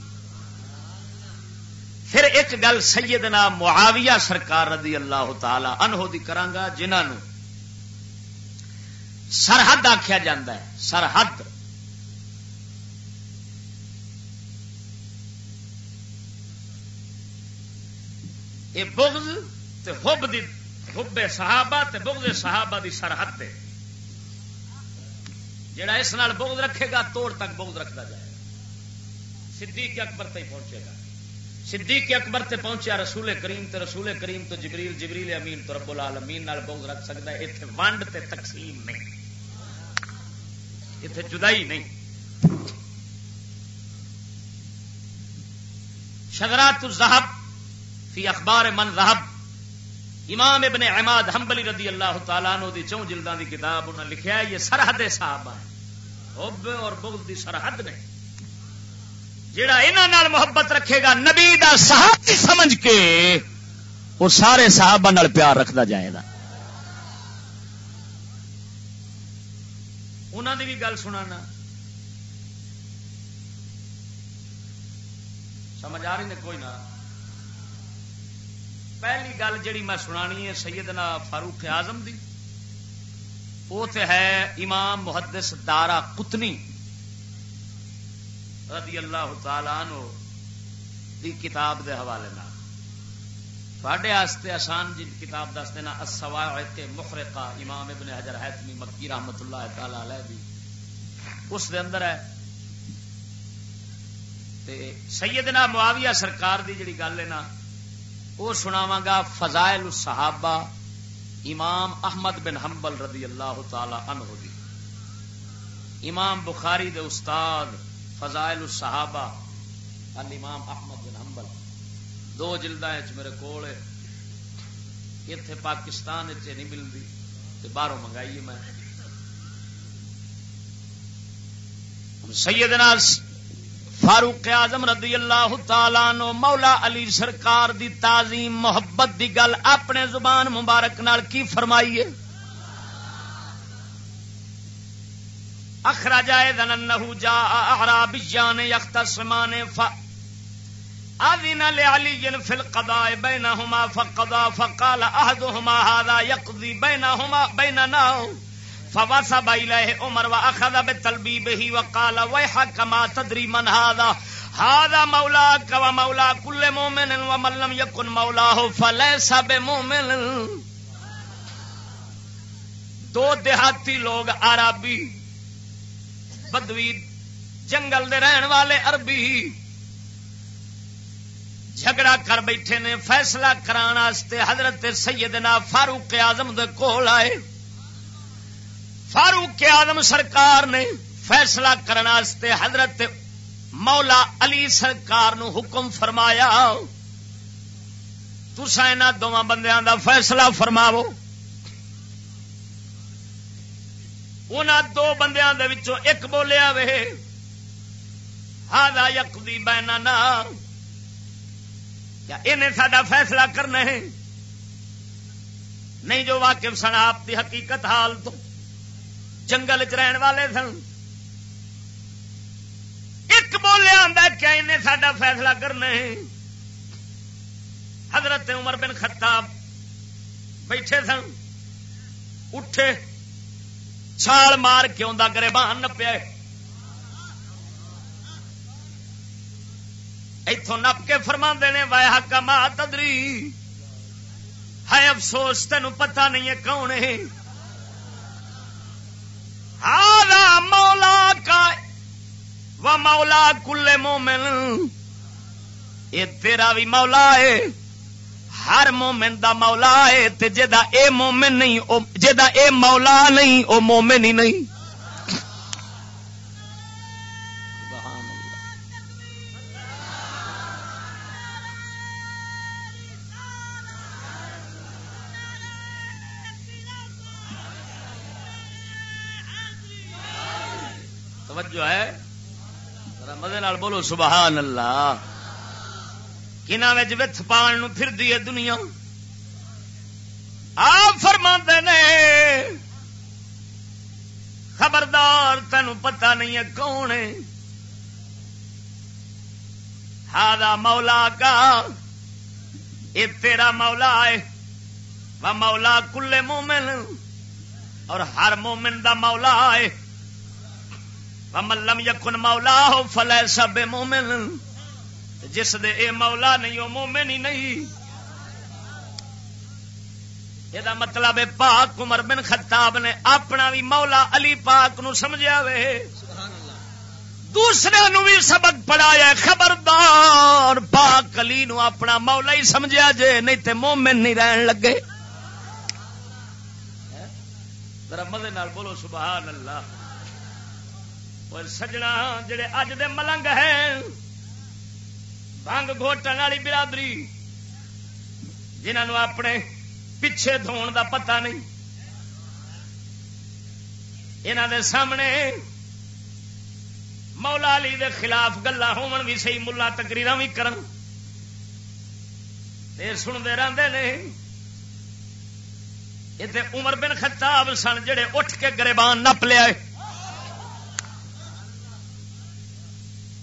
پھر ایک گل سیدنا معاویہ سرکار رضی اللہ تعالی عنہ دی کرانگا جنہوں سرحد آخیا جا سرحد۔ یہ بغض تے حب دی، حب صحابہ تے بغض صحابہ دی سرحد ہے جڑا اس نال بغض رکھے گا، توڑ تک بغض رکھتا جائے۔ صدیق اکبر تک پہنچے گا۔ صدیق اکبر تے پہنچیا، رسول کریم تے رسول کریم تو جبریل جبریل امین تو رب العالمین نال بغض رکھ سکتا ہے۔ اتنے ونڈ تے تقسیم نہیں۔ اتنے جدائی نہیں۔ شگرات الزہب فی اخبار من رہب امام ابن عماد حنبلی رضی اللہ تعالیٰ عنہ دی چون جلدان دی کتاب انہوں نے لکھیا ہے، یہ سرحد صحابہ ہے حب اور بغض دی سرحد نے۔ جڑا انہوں محبت رکھے گا، نبی دا صحابی سمجھ کے وہ سارے صحابہ نال پیار رکھتا جائے گا۔ انہوں نے بھی گل سنانا۔ سمجھ آ رہی نے کوئی نہ۔ پہلی گل جڑی میں سنانی ہے سیدنا فاروق اعظم دی، وہ تو ہے امام محدث دارا کتنی رضی اللہ تعالی عنہ دی کتاب دے حوالے تھوڑے آستے آسان جی کتاب دس دینا، السواعق مخرقہ، امام ابن حجر حیثمی مکی رحمت اللہ تعالی علیہ دی۔ اس دے اندر ہے۔ تے سیدنا معاویہ سرکار دی جڑی گل ہے نا وہ سناواں گا فضائل الصحابہ امام احمد بن حنبل رضی اللہ تعالی عنہ دی۔ امام بخاری دے استاد فضائل الصحابہ الامام احمد بن حنبل۔ دو جلدا میرے کول اتے پاکستان چ نہیں ملتی باہروں منگائی میں۔ سیدنا فاروق اعظم رضی اللہ تعالی نو مولا علی سرکار دی تعظیم، محبت دی گل اپنے زبان مبارک نال کی فرمائیے؟ اخراج اذن انه جاء اعرابيان يختصمان ف اذن لعلي في القضاء بينهما فقضى فقال احدهما هذا يقضي بينهما بيننا فوسب اليه عمر واخذ بتلبيبه وقال ويحك ما تدري من هذا. هذا مولاك ومولا كل مؤمن ومن لم يكن مولاه فليس بمؤمن. دو دیہاتی لوگ عربی بدوی جنگل دے رہن والے عربی. جھگڑا کر بیٹھے نے، فیصلہ کران حضرت سیدنا فاروق اعظم دے کول آئے۔ فاروق آدم سرکار نے فیصلہ کرنے حضرت مولا علی سرکار نو حکم فرمایا تسا ان دونوں بندیاں دا فیصلہ فرماو ان دو بندیاں دے وچوں ایک بولیا وے ہاں یقدی بینا نا انہیں ساڈا فیصلہ کرنا ہے؟ نہیں جو واقف سن، آپ کی حقیقت حال تو۔ جنگل چ رہن والے سن۔ ایک بولیا کیا انہیں ساڈا فیصلہ کرنا ہے؟ حضرت عمر بن خطاب بیٹھے سن۔ اٹھے۔ چھال مار کے آدھا کرے بہان نپیا اتوں نپ کے فرما دینے وایا کما تدری ہے افسوس، تینوں پتہ نہیں ہے کون ہے۔ مولا کا و مولا کلے مومن. یہ تیرا بھی مولا ہے. ہر مومن دا مولا ہے تے اے مومن نہیں جا اے مولا نہیں، او مومن ہی نہیں. توجہ ہے مزے بولو سبحان اللہ کنا وت پان پھر دی دنیا؟ آپ فرما نے، خبردار تین پتا نہیں ہے کون ہے۔ ہاں مولا کا یہ تیرا مولا ہے۔ وہ مولا کلے مومن، اور ہر مومن دا مولا ہے۔ ملم یقن مولا ہو فل سب مومن جس دے اے مولا نہیں وہ مومن ہی نہیں۔ یہ مطلب پاک عمر بن خطاب نے اپنا بھی مولا علی پاک نو سمجھا وے۔ دوسرے نو بھی سبق پڑھایا خبردار۔ پاک علی نو اپنا مولا ہی سمجھا جے، نہیں تے مومن نہیں رہن لگے۔ ذرا مزے بولو، سبحان اللہ۔ سجنا جڑے اج دے ملنگ ہیں بنگ گھوٹن والی برادری جنہوں اپنے پیچھے دھون دا پتہ نہیں انہوں دے سامنے مولا علی دے خلاف گلا ہون بھی صحیح ملا تکریر بھی کرن سنتے رہتے ہیں اتنے عمر بن خطاب سن جڑے اٹھ کے گریبان نپ لیا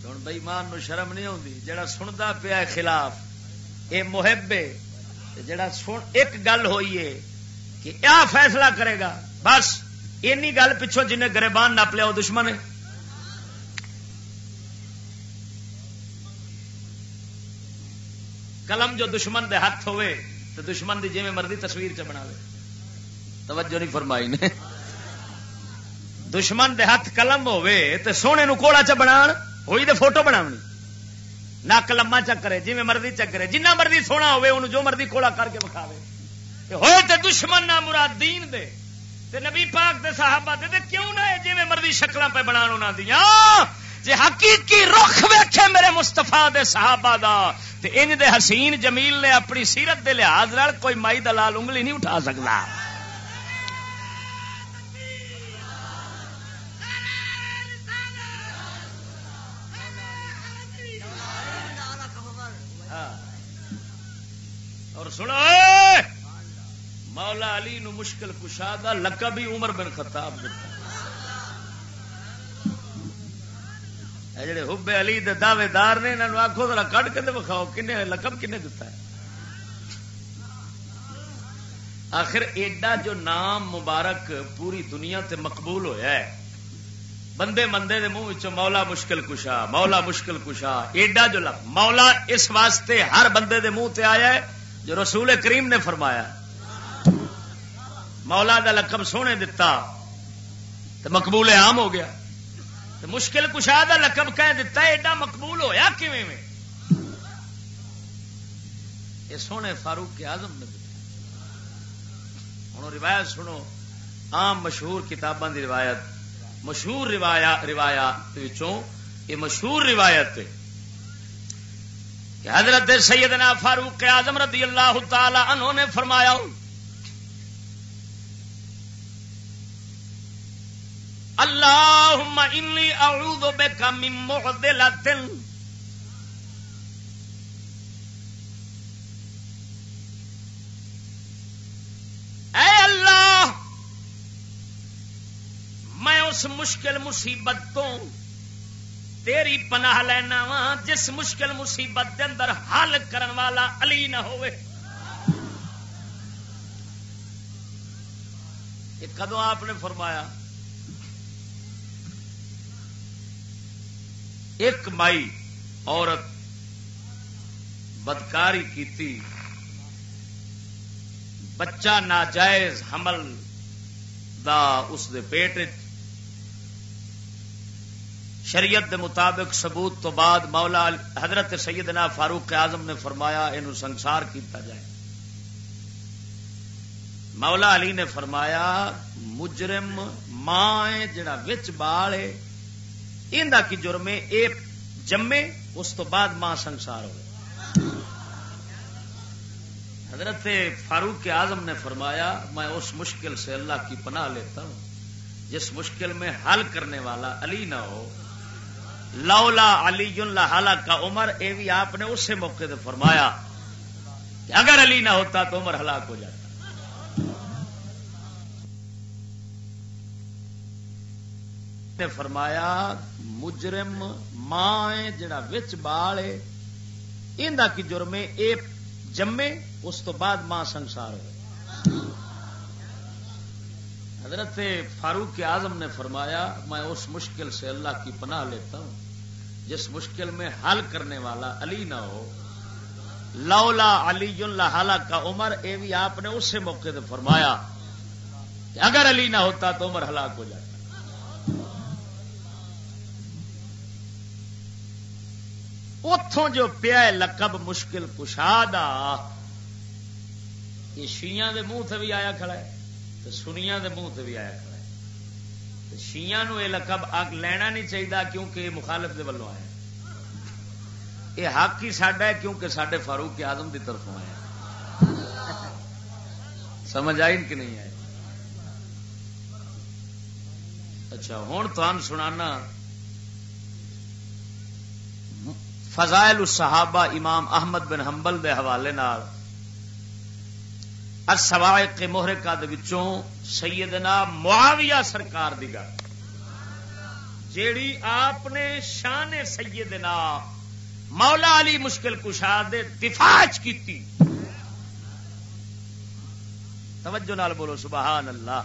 بئی مان نو شرم نہیں آتی جڑا سنتا پیا خلاف یہ محبے جڑا سن، ایک گل ہوئی ہے کہ کیا فیصلہ کرے گا، بس اینی گل پچھو جنہیں گربان نپ لیا، وہ دشمن ہے۔ قلم جو دشمن دے ہاتھ ہوئے تو دشمن دی جی مرضی تصویر چ بنا توجہ نہیں فرمائی نے۔ دشمن دے ہاتھ قلم ہوئے تو سونے نو کوڑا چ بنا ہوئی تو فوٹو بنا نک لما چکرے جی مرضی چکرے، جنہ مرضی سونا ہوے انہوں جو مرضی کولا کر کے بکھاوے ہوئے تے دشمن نہ مراد دین دے۔ تے نبی پاک دے صحابہ دے، تے کیوں نہ جی مرضی شکل پہ بنا انہوں دیا جی حقیقی رخ ویکھے میرے مستفا دے صحابہ دا، تے ان دے حسین جمیل نے اپنی سیرت دے لحاظ کوئی مائی دلال انگلی نہیں اٹھا سکتا اور سنو مولا علی نو مشکل کشا دا لقب ہی عمر بن خطاب دیتا جڑے حب علی دے دعوے دار نے انہوں آخو ذرا کٹ کے بکھاؤ کن لقب کنے دیتا ہے۔ آخر ایڈا جو نام مبارک پوری دنیا تے مقبول ہویا ہے، بندے مندے دے منہ مولا مشکل کشا، مولا مشکل کشا، ایڈا جو لفظ مولا اس واسطے ہر بندے دے منہ تے آیا ہے۔ جو رسول کریم نے فرمایا مولا دا لقب سونے دتا تو مقبول عام ہو گیا۔ تو مشکل کشا دا لقب کہہ دتا، ایڈا مقبول ہویا کیویں میں؟ یہ سونے فاروق کے آزم نے دتا۔ ہوں روایت سنو، عام مشہور کتاباں دی روایت، مشہور روایات یہ مشہور روایت ہے۔ کہ حضرت سیدنا فاروق اعظم رضی اللہ تعالی عنہ نے فرمایا اللہ انی اعوذ بک من معدلت اے اللہ، میں اس مشکل مصیبت تو تیری پناہ لینا وا، جس مشکل مصیبت دے اندر حل کرن والا علی نہ ہوئے۔ کدو آپ نے فرمایا؟ ایک مائی عورت بدکاری کی بچہ ناجائز حمل دا اس دے پیٹ شریعت دے مطابق ثبوت تو بعد مولا حضرت سیدنا فاروق اعظم نے فرمایا یہ سنسار کیتا جائے۔ مولا علی نے فرمایا، مجرم ماں جڑا وچ بال ہے۔ ان کی جرم اے جمے، اس تو بعد ماں سنسار ہو حضرت فاروق اعظم نے فرمایا، میں اس مشکل سے اللہ کی پناہ لیتا ہوں، جس مشکل میں حل کرنے والا علی نہ ہو لولا علی حالا کا عمر، اے بھی آپ نے اسی موقع سے فرمایا کہ اگر علی نہ ہوتا تو عمر ہلاک ہو جاتا۔ نے فرمایا، مجرم ماں جڑا وچ بال ہے ان کی جرم اے جمے، اس تو بعد ماں سنسار ہو حضرت فاروق اعظم نے فرمایا، میں اس مشکل سے اللہ کی پناہ لیتا ہوں۔ جس مشکل میں حل کرنے والا علی نہ ہو۔ لولا علی حالا کا عمر، اے بھی آپ نے اسی موقع سے فرمایا کہ اگر علی نہ ہوتا تو عمر ہلاک ہو جاتا۔ اتوں جو پیا لقب مشکل کشاد یہ شیاں دے منہ سے بھی آیا کھڑا ہے تو سنیا دے منہ سے بھی آیا کھڑا ہے شیا لقب اگ لینا نہیں چاہیے کیونکہ یہ مخالف دے ولوں آیا یہ حق ہی سڈا ہے کیونکہ سڈے فاروق آزم کی طرف آیا سمجھ آئی کہ نہیں آئی؟ اچھا ہوں تو سنانا۔ فضائل الصحابہ امام احمد بن حنبل دے حوالے نال سوائے کے موہرے کا سیدنا معاویہ سرکار دی گل۔ جیڑی آپ نے شان سیدنا مولا علی مشکل کشا دے دفاع کی توجہ نال بولو، سبحان اللہ۔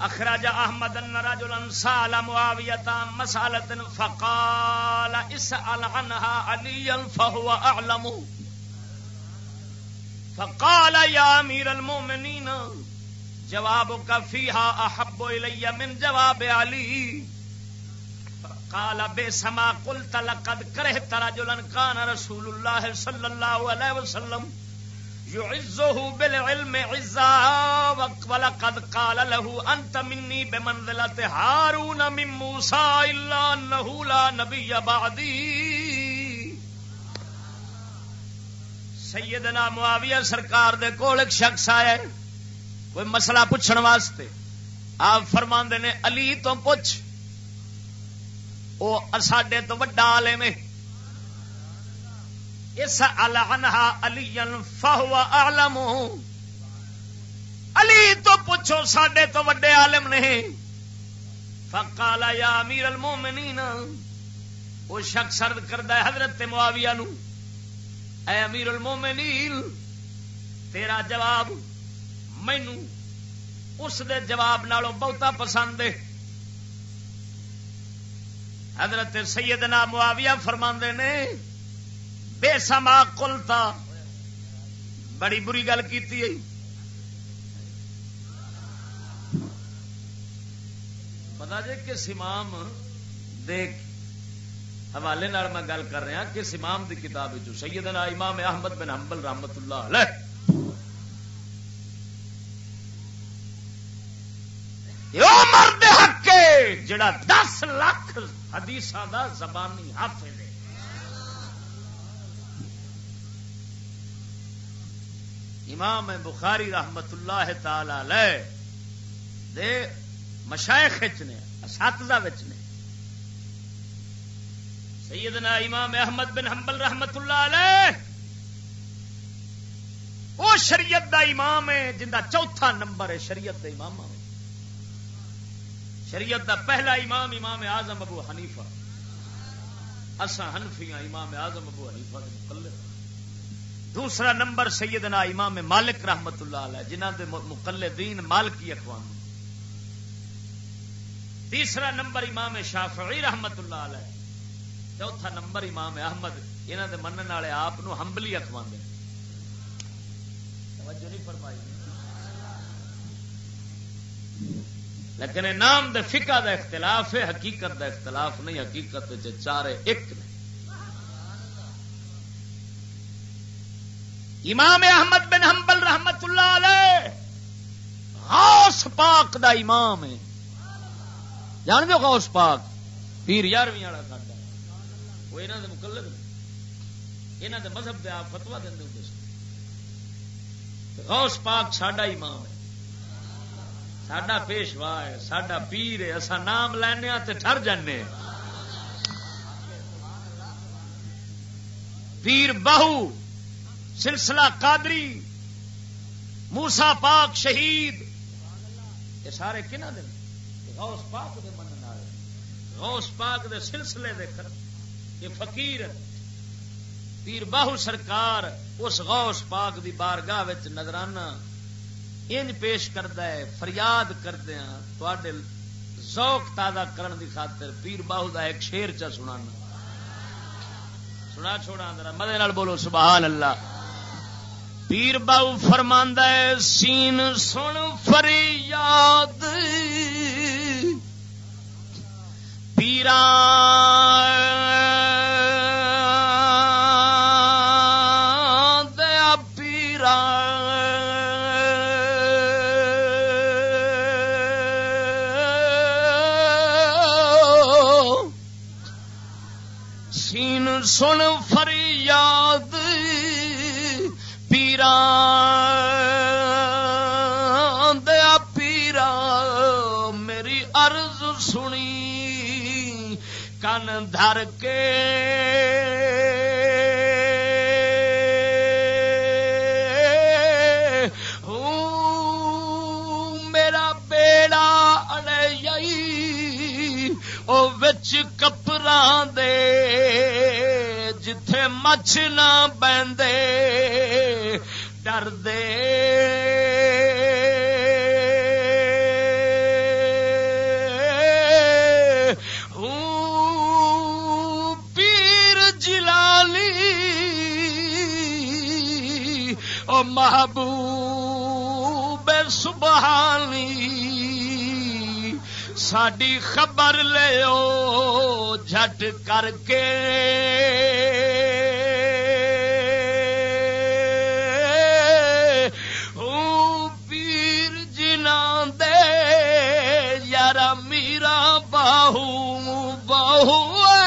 اخراج احمد ان رجلا سال معاویہ مسالۃ فقال اسال عنها علی فهو اعلم فقال یا امیر المومنین جواب کا فیہا احب الی من جواب علی۔ قال بے سما قلت لقد کرہت رجلا كان رسول الله صلى الله عليه وسلم يعزه بالعلم عزا ولقد قال له انت مني بمنزله هارون من موسى الا انه لا نبي بعدي سیدنا معاویہ سرکار دے کول ایک شخص آیا ہے، کوئی مسئلہ پوچھن واسطے۔ آپ فرماندے نے، علی تو پوچھ۔ وہ ساڈے تو وڈا عالم ہے۔ اس الحنہا علی فہو عالم علی تو پوچھو، ساڈے تو وڈے عالم نے۔ فقالا یا امیر المومنین۔ وہ شخص عرض کردا ہے حضرت معاویہ نو۔ اے امیر المومنین، تیرا جواب مینو اس دے جواب نالوں بہتا پسند ہے۔ حضرت سیدنا معاویہ فرماندے نے، بے سما کلتا بڑی بری گل کی پتا جی کس امام دیکھ حوالے میں گل کر رہا ہاں کس امام دی کتاب سیدنا امام احمد بن حنبل رحمت اللہ علیہ مرد حق جڑا دس لاکھ حدیث دا زبانی حافظ ہے۔ امام بخاری رحمت اللہ تعالی دے مشائخ نے، اساتذہ نے سیدنا امام احمد بن حنبل رحمت اللہ علیہ، وہ شریعت دا امام ہے، جن دا چوتھا نمبر ہے، شریعت دا امام شریعت دا پہلا امام امام اعظم ابو حنیفہ۔ اسا حنفیاں امام اعظم ابو حنیفہ دے مقلد۔ دوسرا نمبر سیدنا امام مالک رحمت اللہ علیہ جنہ دے مقلدین مالکی اقوام تیسرا نمبر امام شافعی رحمت اللہ علیہ۔ چوتھا نمبر امام احمد انہوں دے منن والے آپ ہمبلی اخوان توجہ نہیں فرمائی۔ لیکن نام دے فقہ دا اختلاف ہے، حقیقت دا اختلاف نہیں، حقیقت چارے ایک نے۔ امام احمد بن حنبل رحمت اللہ علیہ غوث پاک دا امام ہے۔ جان دو غوث پاک؟ پیر یارویں والا۔ وہ یہاں دے مقلد یہاں دے مذہب دے آپ فتوا دے ہوتے غوث پاک ساڈا امام ہے۔ ساڈا پیشوا ہے، ساڈا پیر ہے۔ اصا نام لینا تے ٹر جانے پیر بہو، سلسلہ قادری موسا پاک شہید، یہ سارے کنہ دن غوث پاک دے من غوث پاک دے سلسلے دے کر یہ فقیر، پیر باہو سرکار اس غوث پاک دی بارگاہ نظرانہ ان پیش کرتا ہے، فریاد کردیا تے ذوق تازہ کرن دی خاطر پیر باہو دا ایک شیر چا سنانا۔ سنا چھوڑا ذرا، مدے نال بولو، سبحان اللہ۔ پیر باہو فرماندا ہے، سین سن فریاد۔ پیران سن فریاد پیرا دیا پیرا میری عرض سنی، کن دھر کے۔ میرا بیڑا وچ کپرا دے۔ مچھ نہ بندے ڈر دے پیر جلالی، او محبوب سبحانی، ساڈی خبر لو جھٹ کر کے۔ ہوئے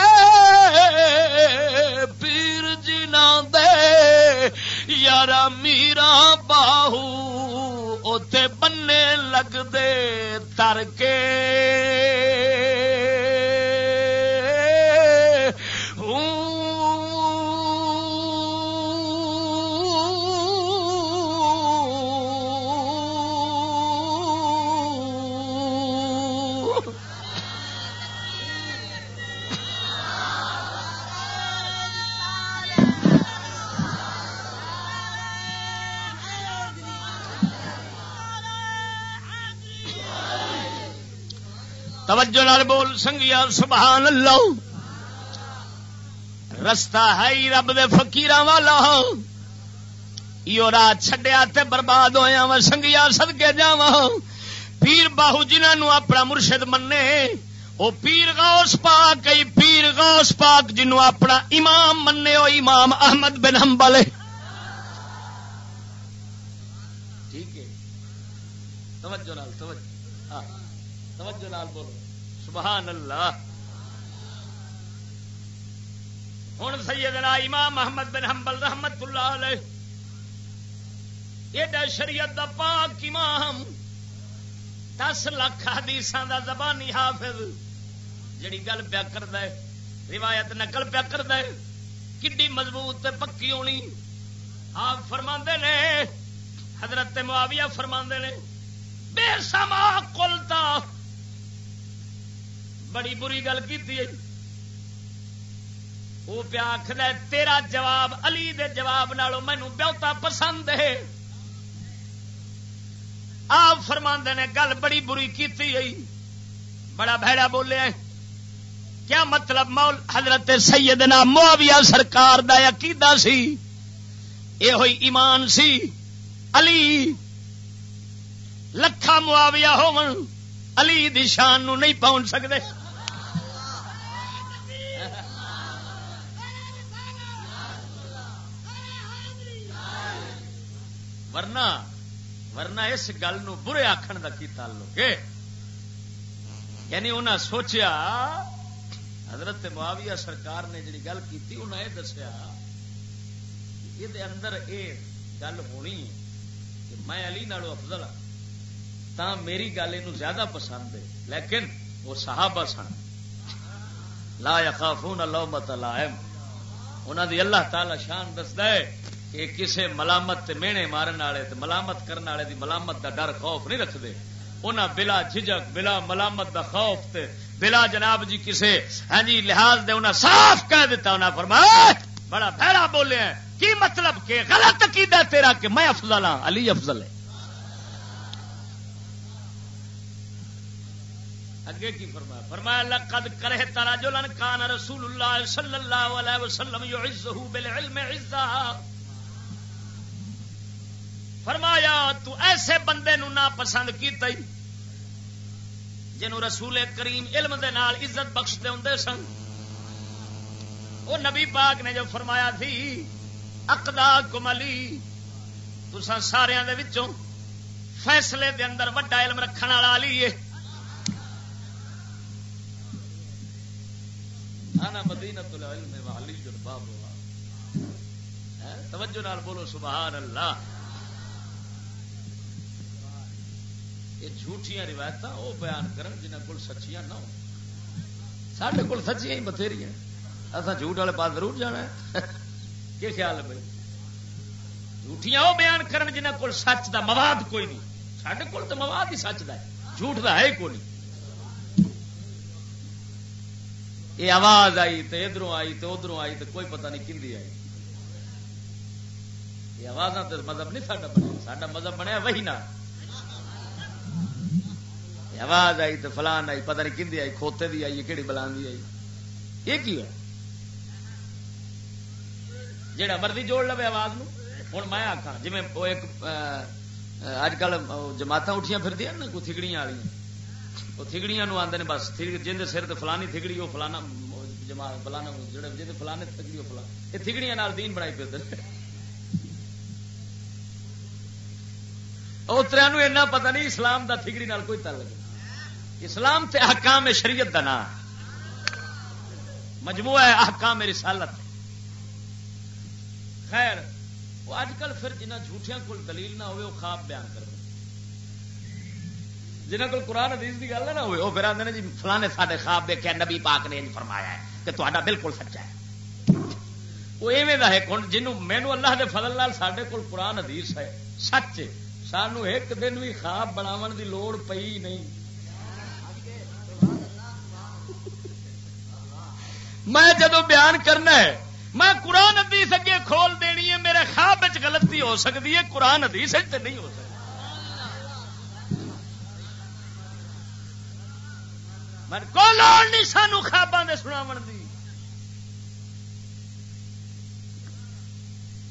پیر جنا دے یار میرا باہو اتے بننے لگ دے تر کے توجہ نال بول سنگیا سبحان اللہ۔ رستہ ہے رب دے فکیر والا۔ یہ راہ چڈیا تے برباد ہویا وا سنگیا سدکے جا پیر باہو جنہوں اپنا مرشد منے وہ پیر غوث پاک، ای پیر غوث پاک جنوں اپنا امام منے او امام احمد بن حنبل۔ ٹھیک ہے۔ توجہ نال، توجہ۔ ہاں توجہ نال بولو۔ سبحان اللہ۔ ہوں سیدنا امام محمد بن حنبل رحمت اللہ علیہ، ایڈا شریعت دا پاک امام، دس لاکھ حدیث دا زبانی حافظ، جڑی گل پیا کر دے روایت نقل پیا کر دے کڈی مضبوط تے پکی ہونی۔ آپ فرما نے، حضرت معاویہ فرما نے، بے سما کلتا بڑی بری گل کی وہ پیا آخر تیرا جواب علی دے جواب نالوں مینو بہتا پسند ہے۔ آپ فرما نے گل بڑی بری کی بڑا بھڑا بولے کیا مطلب مول، حضرت سیدنا معاویہ سرکار دا عقیدہ سی؟ یہ ہوئی ایمان سی۔ علی لکھا معاویہ ہو علی دی شان نو نہیں پہنچ سکتے ورنہ ورنہ اس گل نو برے آخر کا کی تعلق ہے؟ یعنی انہیں سوچیا، حضرت معاویہ سرکار نے جی گل کی انہیں یہ دسیا یہ اندر یہ گل ہونی کہ میں علی نالو افضل ہوں تا میری گل یہ زیادہ پسند ہے، لیکن وہ صحابہ سن۔ لا یخافون لومت لائم۔ انہوں دی اللہ تعالی شان دستا ہے کہ کسے ملامت مینے مارن والے ملامت کرنے والے دی ملامت دا ڈر خوف نہیں رکھتے۔ انہاں بلا جھجک بلا ملامت دا خوف تے بلا جناب جی کسے ہاں جی لحاظ دے انہاں صاف کہہ دیتا انہاں فرمایا، بڑا بھڑا بولے ہیں۔ کی مطلب کہ غلط عقیدہ تیرا کہ میں افضل ہاں علی افضل ہے۔ اگے کی فرمایا؟ فرمایا، لقد کرہ ترجلن کان رسول اللہ صلی اللہ علیہ وسلم يعزه بالعلم عزا فرمایا، تو ایسے بندے نو نہ پسند کیتا ہی جنو رسول کریم علم دے نال عزت بخش دے ہوندے سن۔ وہ نبی پاک نے جو فرمایا تھی اقدا کملی تسا سارے دے وچوں فیصلے دے اندر وڈا علم رکھن والا علی ہے۔ انا مدینہ العلم وعلی الباب ہاں، توجہ نال بولو، سبحان اللہ۔ یہ جھوٹیاں روایت وہ بیان کرن جنہ کول سچیاں نہ ہو سڈے کول سچیاں ہی بتھیری ہیں اصا جھوٹ والے پاس ضرور جانا ہے۔ کیا خیال ہے بھائی؟ جھوٹیاں وہ بیان کرن جنہ کول سچ دا مواد کوئی نہیں۔ سڈے کول تو مواد ہی سچ دا ہے۔ جھوٹ دا ہے کوئی نہیں۔ یہ آواز آئی تو ادھر آئی تو ادھر آئی تو کوئی پتہ نہیں کھی آئی۔ یہ آواز مذہب نہیں سا بنیا۔ سا مذہب بنیا وہی نہ۔ آواز آئی تو فلان آئی، پتہ نہیں کھی آئی، کھوتے دی آئی کہڑی بلان دی آئی؟ یہ کی ہے جہاں مرضی جوڑ لو آواز نو؟ ہوں میں آخا جی وہ ایک اج کل جماعت اٹھیا پھر نا، کوئی تھکڑیاں والی وہ تھگڑیاں آدھے بس جن سر تے فلانی تھگڑی وہ فلانا جماعت، فلانا جڑے جن فلانے تھگڑی وہ فلانا۔ یہ تھگڑیاں دین بنائی پہ اتریا ایسا پتا نہیں اسلام دا تھگڑی نال کوئی تعلق اسلام تے احکام شریعت دا نام۔ مجموعہ ہے احکام رسالت۔ خیر، وہ اج کل پھر جنہ جھوٹیاں کو دلیل نہ ہوئے، وہ خواب بیان کر جنہ کو قرآن حدیث کی گل نہ ہوئے، وہ پھر آدھے جی فلانے سارے خواب دیکھے، نبی پاک نے فرمایا ہے کہ تا بالکل سچا ہے۔ وہ ایویں ہے جنوں مینو اللہ دے فضل لال سڈے کول قرآن حدیث ہے، سچ سانو ایک دن بھی خواب بناو دی لوڑ پئی نہیں۔ میں جدو بیان کرنا ہے، میں قرآن حدیث اگے کھول دینی ہے، میرے خواب غلطی ہو سکتی ہے، قرآن حدیث نہیں ہو سکتی۔ کو لوڑ نہیں سانو خواباں سناو دی۔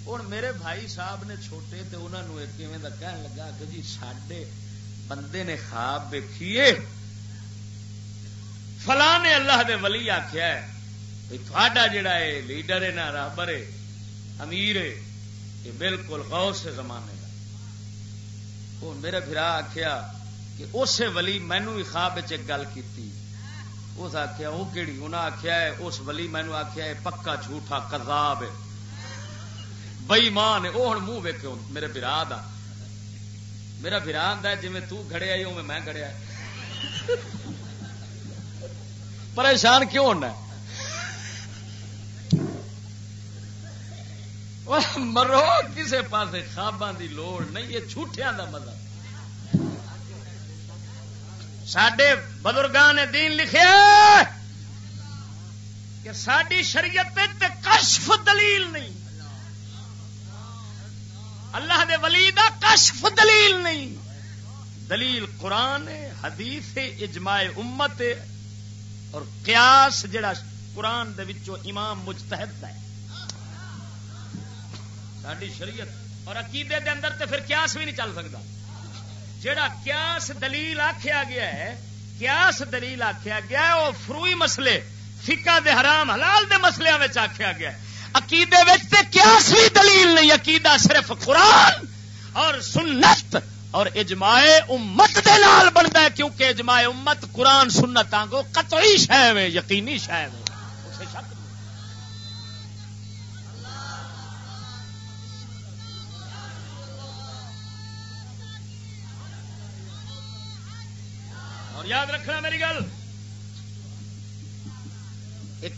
ہوں میرے بھائی صاحب نے چھوٹے تو انہوں نے کھن لگا کہ جی سڈے بندے نے خواب دیکھیے فلاں نے اللہ دے ولی آخیا تھوڑا جڑا ہے، لیڈر ہے نا رابر ہے، امیر ہے، یہ بالکل غور سے زمانے کا وہ میرے برا آخیا کہ اسے ولی مینو بھی خواب ایک گل کی اس آخیا وہ کہڑی انہیں آخیا ہے، اس ولی مینو آخیا ہے، پکا جھوٹا کرداب ہے۔ بئی مان ہے وہ ہوں منہ ویک میرے برا دا۔ میرا برا آتا جی تڑیا ہی میں گڑیا پریشان کیوں ہونا ہے؟ مرو کسے پاس خواباں دی لوڑ نہیں یہ جھوٹیاں دا مزہ سڈے بزرگان نے دین لکھے کہ ساری شریعت کشف دلیل نہیں اللہ دے ولی دا کشف دلیل نہیں دلیل قرآن حدیث اجماع امت اور قیاس جڑا قرآن دے وچوں امام مجتہد ہے ساری شریعت اور عقیدے دے اندر تے پھر قیاس بھی نہیں چل سکتا۔ جڑا قیاس دلیل آخیا گیا ہے، قیاس دلیل آخیا گیا ہے وہ فروئی مسئلے فکا دے حرام، حلال دے مسلے آخیا گیا ہے۔ عقیدے قیاس بھی دلیل نہیں، عقیدہ صرف قرآن اور سنت اور اجماع امت دے نال بنتا ہے، کیونکہ اجماع امت قرآن سنت آگو قطعی شہ یقینی شہ اور یاد رکھنا میری گل۔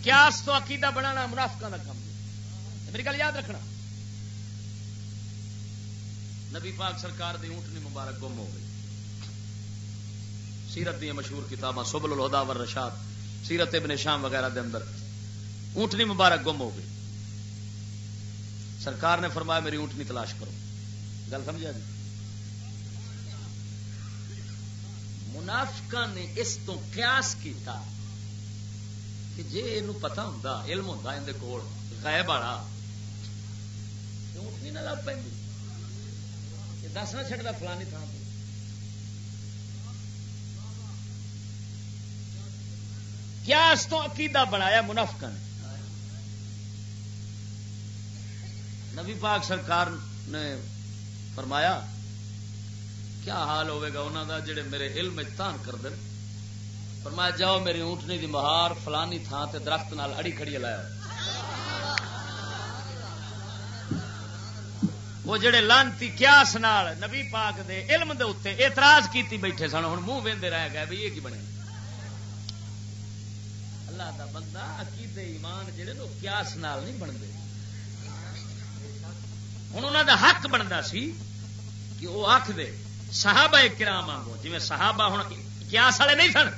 کیاس تو عقیدہ بنانا منافقہ کا کام میری گل یاد رکھنا۔ نبی پاک سرکار دی اونٹنی مبارک گم ہو گئی۔ سیرت دیا مشہور کتاباں سبل الہدا ور رشاد سیرت ابن شام وغیرہ دے اندر۔ اونٹنی مبارک گم ہو گئی۔ سرکار نے فرمایا میری اونٹنی تلاش کرو۔ گل سمجھا جی؟ منافق نے اس تو قیاس کیتا کہ جی یہ پتا ہوں علم ہوں اندر کول غائب والا اونٹنی نہ لگ پہ دس نہ چڑھتا فلانی تھان پہ کیا اس تو عقیدہ بنایا منافق نے۔ نبی پاک سرکار نے فرمایا کیا حال ہوئے گا انہوں کا جڑے میرے علم تان کر دیں پر میں جاؤ میری اونٹنی دی مہار فلانی تھان تے درخت نال اڑی کھڑی لایا وہ جڑے لانتی کیاس نال نبی پاک دے علم دے اتنے اعتراض کیتی بیٹھے سن ہوں منہ وے رہ گئے بھی یہ کی بنے؟ اللہ دا بندہ عقیدے ایمان جڑے نو کیاس نال نہیں بنتے۔ ہوں انہوں دا حق بنتا سی کہ وہ آخ دے صحابہ کرام آگو جی صحابہ ہوں کیاس والے نہیں سن،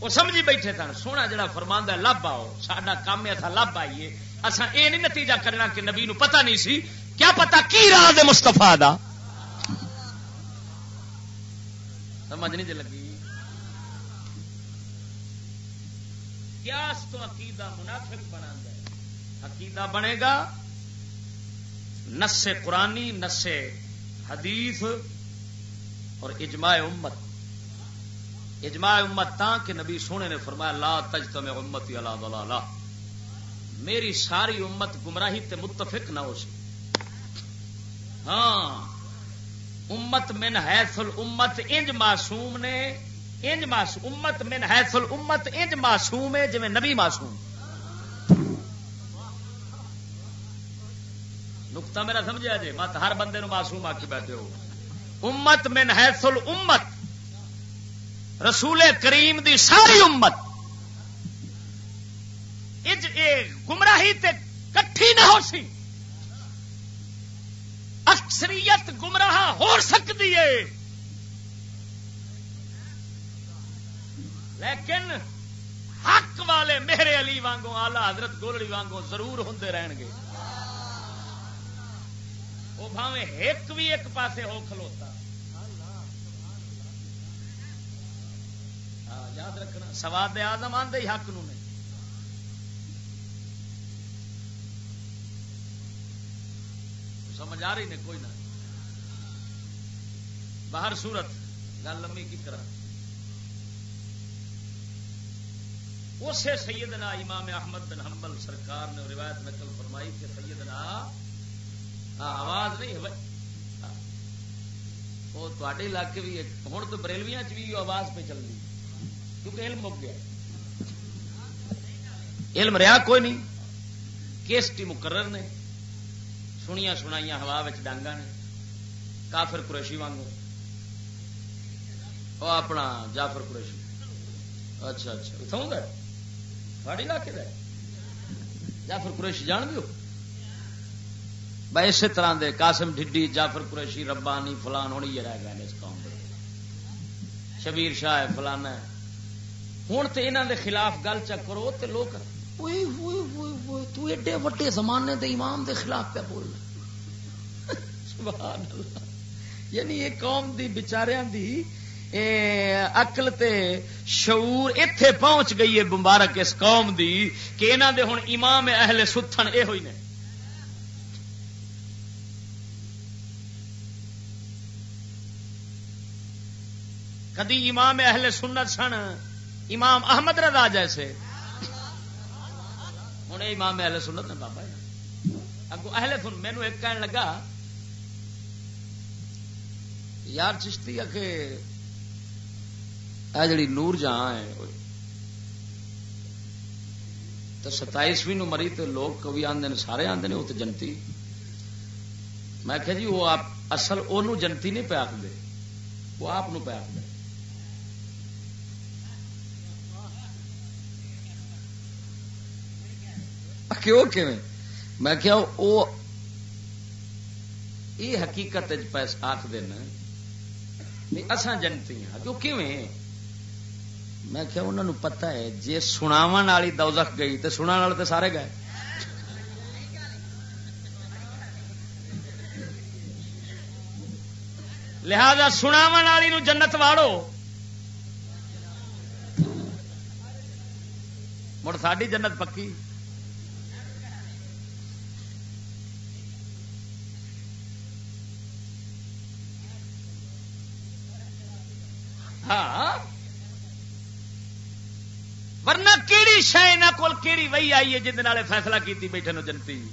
وہ سمجھی بیٹھے سن، سونا جڑا فرما لب آؤ سا کام ہے لب آئیے۔ اصا یہ نہیں نتیجہ کرنا کہ نبی نو پتہ نہیں سی، کیا پتا کی راہ دے مستفا دا؟ سمجھ نہیں جی لگی؟ کیاس تو عقیدہ منافق بنا عقیدہ بنے گا نسے قرآنی نسے حدیث اور اجماع امت۔ اجماع امت تا کہ نبی سونے نے فرمایا، لا تجتمع امتی علی ضلالہ۔ میری ساری امت گمراہی تے متفق نہ ہو سی ہاں امت من حیث الامت، انج معصوم نے، انج معصوم، امت من حیث الامت، انج معصوم ہے جویں نبی معصوم۔ نقطہ میرا سمجھا جی مت ہر بندے نو معصوم آ کے بیٹھے ہو۔ امت من حیث الامت، رسول کریم دی ساری امت۔ اج اے گمراہی تے کٹھی نہ ہو سی۔ اکثریت گمراہ ہو سکتی ہے۔ لیکن حق والے میرے علی وانگوں آلہ حضرت گولڑی وانگوں ضرور ہوں رہن گے۔ وہ بھاوے ایک بھی ایک پاسے ہو کھلوتا۔ یاد رکھنا سواد آزم آدھے حق نو نہیں سمجھ آ رہی نے کوئی نہ؟ باہر صورت، گل لمبی کی کرا اسے سیدنا امام احمد بن حنبل سرکار نے روایت نقل فرمائی کہ سیدنا آواز نہیں ہاں۔ وہ تے علاقے بھی ہوں تو بریلویا چ بھی آواز پہ چل رہی۔ کیونکہ علم مک گیا۔ علم رہا کوئی نہیں۔ کیسٹی مقرر نے۔ سنیا سنائی ہوا ڈانگا نے۔ کافر قریشی وانگو۔ وہ اپنا جعفر قریشی۔ اچھا اچھا۔ اتوں گا۔ تھوڑی علاقے کا جعفر قریشی جان گے بھائی اسی طرح دے قاسم ڈڈی جعفر قریشی، ربانی، فلان، ہونی یہ رہ گئے اس قوم شبیر شاہ فلانا ہے۔ ہوں تو یہاں دے خلاف گل چک کرو تو لوگ تو ایڈے وڈے زمانے دے امام دے خلاف پہ بول۔ سبحان اللہ۔ یعنی یہ قوم دی بچاریاں دی اقل تے شعور اتے پہنچ گئی ہے مبارک اس قوم دی کہ انہاں دے ہن امام اہل ستھن اے ہوئی نے۔ کدی امام اہل سنت سن امام احمد رضا جیسے۔ ہوں امام اہل سنت نے بابا جی۔ اگو اہل سن مینو ایک کہنے لگا، یار چشتی ہے کہ جڑی نور جہاں ہے تو ستائیسویں نو مری تو لوگ کبھی آدھے سارے آدھے وہ تو جنتی۔ میں کہ جی وہ آپ اصل وہ جنتی نہیں پہ آخر وہ آپ پہ آخر میں کیا وہ یہ حقیقت آخ دینا اسان جنتی ہاں کیوں کیویں؟ میں کیا انہوں نے پتا ہے جی سناو والی دوزخ گئی تو سنا والے تو سارے گئے۔ لہذا سناو والی جنت واڑو۔ مڑ ساری جنت پکی۔ ہاں۔ ورنہ کیڑی شہ یہاں کول کیڑی وہی آئی ہے جن فیصلہ کیتی بیٹھے نو جنتی۔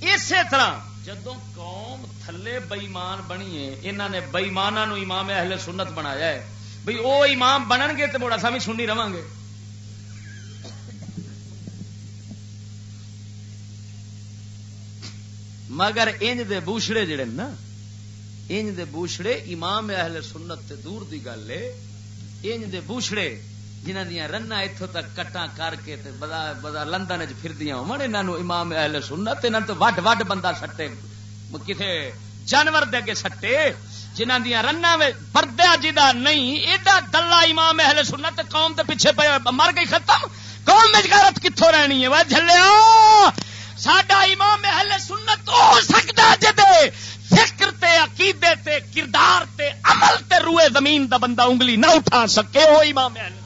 اسی طرح جدو قوم تھلے بئیمان بنی ہے انہوں نے بئیمانا امام اہل سنت بنایا ہے۔ بھئی وہ امام بنن گے تو مڑا سا بھی سننی رہا گے۔ مگر انج دے بوشڑے جڑے نا انج دے بوشڑے امام اہل سنت تے دور دی گل ہے۔ انج دے بوشڑے جنہ دیا رنا اتوں تک کٹا کر کے تے بدا بدا لندن چ پھردیاں ہون، انہاں نو امام اہل سنت، انہاں تو وڈ وڈ بندہ سٹے۔ کتے جانور دے اگے سٹے۔ جنہ دیا رنا وچ پردیا جدا نہیں، ایڈا دلہ امام اہل سنت قوم دے پیچھے پہ مر گئی ختم۔ قوم میں غیرت کتوں رہنی ہے؟ وہ جھلیا! ساڈا امام اہل سنت ہو سکتا جدے فکر تے عقیدے تے کردار تے عمل تے روئے زمین دا بندہ انگلی نہ اٹھا سکے، وہ امام اہل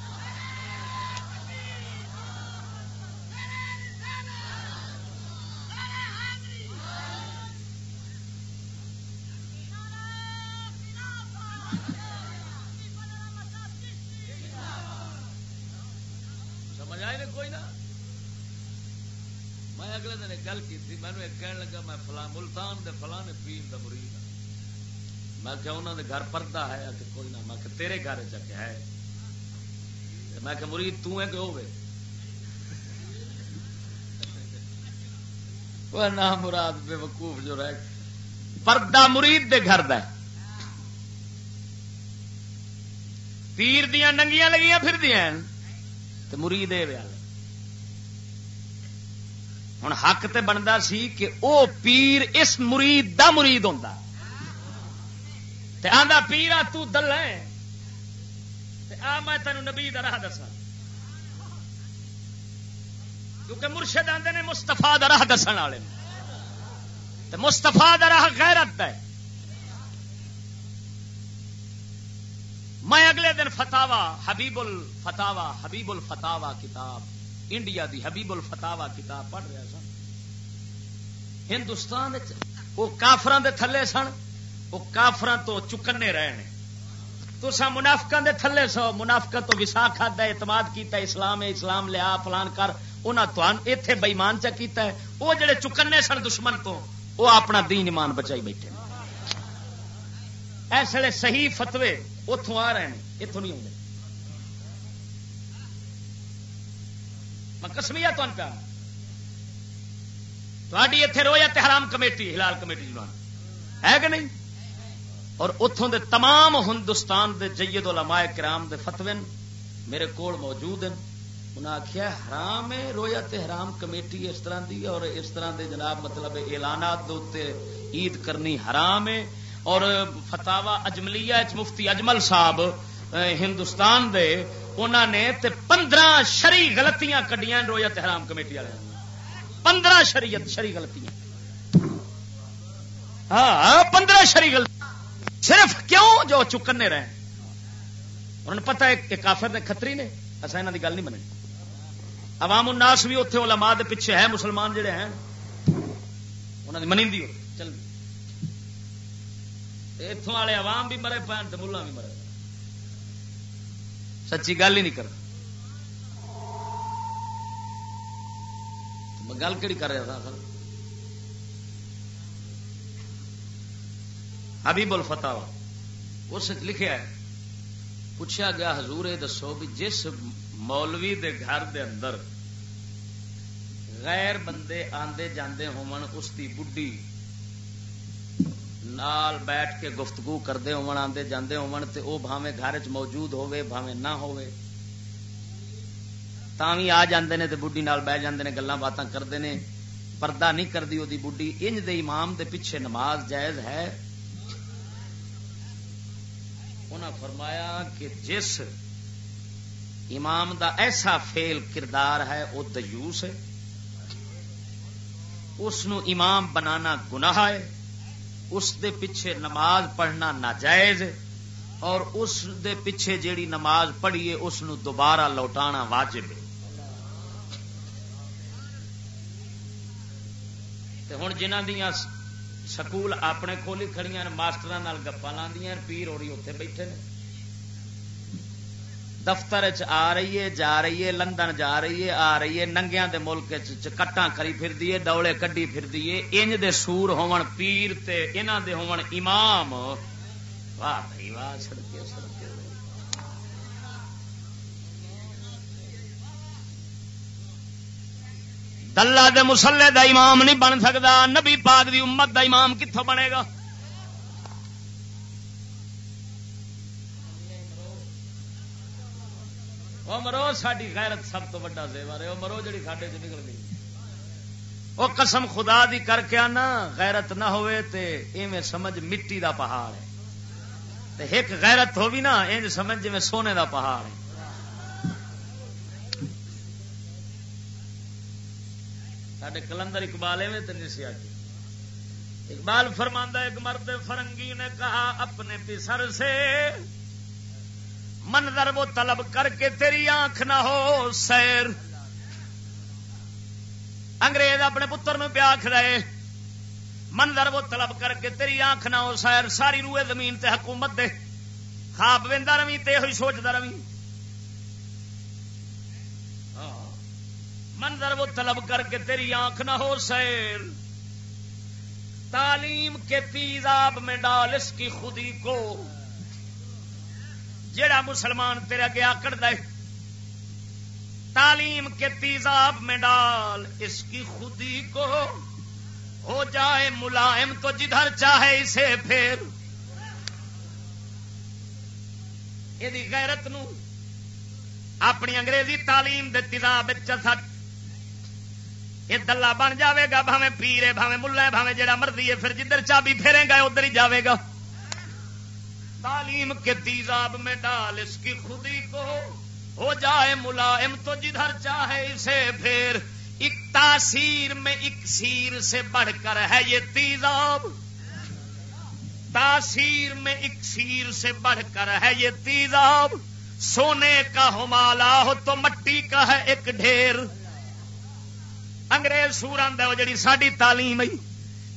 میں اگلے دن ایک گل کی مینو ایک کہنے لگا، میں فلاں ملتان دے فلاں پیر دا مرید ہوں میں کہ انہوں دے گھر پردہ ہے کہ کوئی نہ، میں کہ تیرے گھر چ ہے۔ میں کہ مرید تو ہے کہ ہوے وہ نہ مراد بے وقوف جو رہ، پردہ مرید دے گھر دا پیر دیا ننگیاں لگیاں پھر دیا تو مرید اے ویال ہوں حق تے بنتا سی کہ او پیر اس مرید دا مرید ہوں آدھا پیر آ تل ہے۔ آ میں تین نبی دا راہ دسا کیونکہ مرشد آتے نے مستفا دا راہ دس والے۔ مستفا دا راہ غیرت ہے۔ میں اگلے دن فتاوا حبیب الفتاوا حبیب الفتاوا کتاب انڈیا دی حبیب الفتاوا کتاب پڑھ رہا سن۔ ہندوستان وہ کافران دے تھلے سن، وہ کافران تو چکنے رہے ہیں تو سا منافقہ دے تھلے سو منافقہ تو وسا کھادا اعتماد کیتا ہے، اسلام ہے، اسلام لیا پلان کر۔ انہاں تو ایتھے بےمان چا کیتا ہے۔ وہ جڑے چکنے سن دشمن تو، وہ اپنا دین ایمان بچائی بیٹھے۔ اس ویلے صحیح فتوے اتوں آ رہے ہیں اتوں نہیں آتے کسمیا تمہیں پیا تاری اتے رویت حرام کمیٹی، ہلال کمیٹی جوان ہے کہ نہیں؟ اور اتوں دے تمام ہندوستان دے جید علماء کرام دے فتوے میرے کول موجود ہیں۔ انہیں آخیا حرام ہے رویا تے حرام کمیٹی اس طرح دی اور اس طرح دے جناب مطلب اعلانات دے عید کرنی حرام ہے۔ اور فتوا اجملیہ مفتی اجمل صاحب ہندوستان دے انہوں نے تے پندرہ شری غلطیاں کڈیاں رویا حرام کمیٹی والے۔ پندرہ شریعت شری غلطیاں۔ ہاں پندرہ شری غلطی صرف کیوں جو چکنے رہے؟ انہوں نے پتا ہے کہ کافر نے کتری نے۔ اصا یہاں کی گل نہیں منی عوام الناس بھی اتنے علماء دے پیچھے ہے مسلمان جڑے ہیں۔ انہوں نے منی چل۔ اتوں والے عوام بھی مرے پہن تو ملا بھی مرے۔ سچی گل ہی نہیں کر گل کہڑی کر رہا تھا؟ حبیب الفتاوا اس لکھا ہے۔ پوچھا گیا، حضور یہ دسو بھی جس مولوی دے گھر دے اندر غیر بندے آندے جاندے ہون اس دی بڈی نال بیٹھ کے گفتگو کرتے ہون، آندے جاندے ہون تے او بھاویں گھر چ موجود ہوے بھاویں نہ ہوے تاں وی آ جاندے نے تے بڈی نال بیٹھ جاندے نے، گلاں باتاں کردے نے۔ پردہ نہیں کردی او دی بڈی انج دے امام دے پیچھے نماز جائز ہے۔ انہاں فرمایا کہ جس امام دا ایسا فیل کردار ہے وہ دیوس ہے۔ اس نو امام بنانا گناہ ہے۔ اس دے پیچھے نماز پڑھنا ناجائز اور اس دے پیچھے جیڑی نماز پڑھیے اس نو دوبارہ لوٹانا واجب ہے۔ ہوں جنہ دیا سکول اپنے کھولی کھڑی ماسٹر گپا لاندیاں پیر ہوئی اتنے بیٹھے نے۔ دفتر چ آ رہی ہے، جا رہی ہے، لندن جا رہی ہے، آ رہی ہے ننگیا دے ملک کٹا کری پھر دیے ڈولے کڈی پھر دیے انج دے سور ہون پیر تے انہ دے ہون امام۔ واہ بھائی، واہ سڑکے سڑکے دلہ دے مسلے دا امام نہیں بن سکتا نبی پاک دی امت دا امام کتوں بنے گا؟ وہ مرو ساری غیرت سب تو وا زیور ہے. وہ مرو جی ساڈے چ نکل گئی وہ قسم خدا دی کر کے آنا، غیرت نہ ہوئے تے ایویں سمجھ مٹی دا پہاڑ ہے. تے ایک غیرت ہو بھی نا انج سمجھ جی سونے دا پہاڑ ہے. سڈے کلندر اقبال ایویں تو نہیں سی اقبال فرماندہ ایک مرد فرنگی نے کہا، اپنے پسر سے منظر وہ طلب کر کے تیری آنکھ نہ ہو، سیر۔ انگریز اپنے پتر میں پیاکھ رہے، منظر وہ طلب کر کے تیری آنکھ نہ ہو، سیر۔ ساری روئے زمین تے حکومت دے۔ خواب وہدا روی تو یہ سوچتا روی منظر وہ طلب کر کے تیری آنکھ نہ ہو، سیر۔ تعلیم کے تیزاب میں ڈال اس کی خودی کو۔ جڑا مسلمان تیرا گیا کر دے۔ تعلیم کے تیزاب میں ڈال، اس کی خودی کو ہو جائے ملائم تو جدھر چاہے اسے پھر یہ غیرت نو اپنی انگریزی تعلیم دے تیزاب یہ دلہ بن جاوے گا بھاوے پیرے بھاوے ملا بھاوے جڑا مرضی ہے، پھر جدھر چابی پھیرے گا، ادھر ہی جاوے گا۔ تعلیم کے تیزاب میں ڈال اس کی خودی کو۔ ہو جائے ملائم تو جدھر چاہے اسے پھر۔ ایک تاثیر میں ایک سیر سے بڑھ کر ہے یہ تیزاب۔ تاثیر میں ایک سیر سے بڑھ کر ہے یہ تیزاب۔ سونے کا ہمالا ہو تو مٹی کا ہے ایک ڈھیر۔ انگریز سور آدھا وہ جڑی ساری تعلیم آئی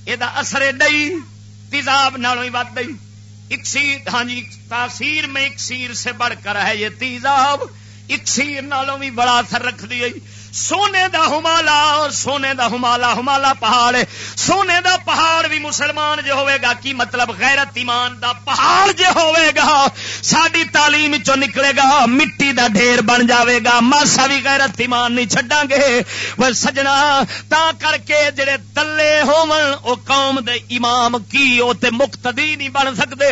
یہ اثر ڈئی۔ تیزاب نالوں ہی ود گئی اکسیر ہاں جی تاثیر میں اکسیر سے بڑھ کر ہے یہ تیزاب۔ اکسیر نالوں بھی بڑا اثر رکھ دی سونے دا ہمالا اور سونے دا ہمالا ہمالا پہاڑ۔ سونے دا پہاڑ بھی مسلمان جو ہوئے گا، کی مطلب غیرت ایمان دا پہاڑ جو ہوئے گا۔ ساری تعلیم چو نکلے گا، مٹی دا ڈھیر بن جاوے گا۔ ماسا بھی غیرت ایمان نہیں چڈا گے۔ وہ سجنا، تا کر کے جڑے تلے ہو قوم دے امام کی وہ تے مقتدی نہیں بن سکتے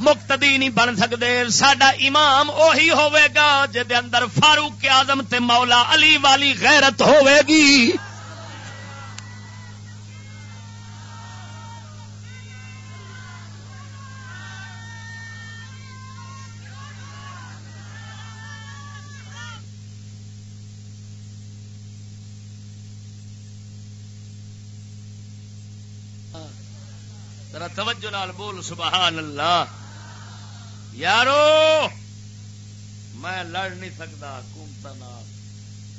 مقتدی نہیں بن سکتے سڈا امام اوہی ہوئے گا، جے اندر فاروق آزم تے مولا علی والی غیرت ہوے گی۔ توجہ لال بول سبحان اللہ یارو میں لڑ نہیں سکتا حکومت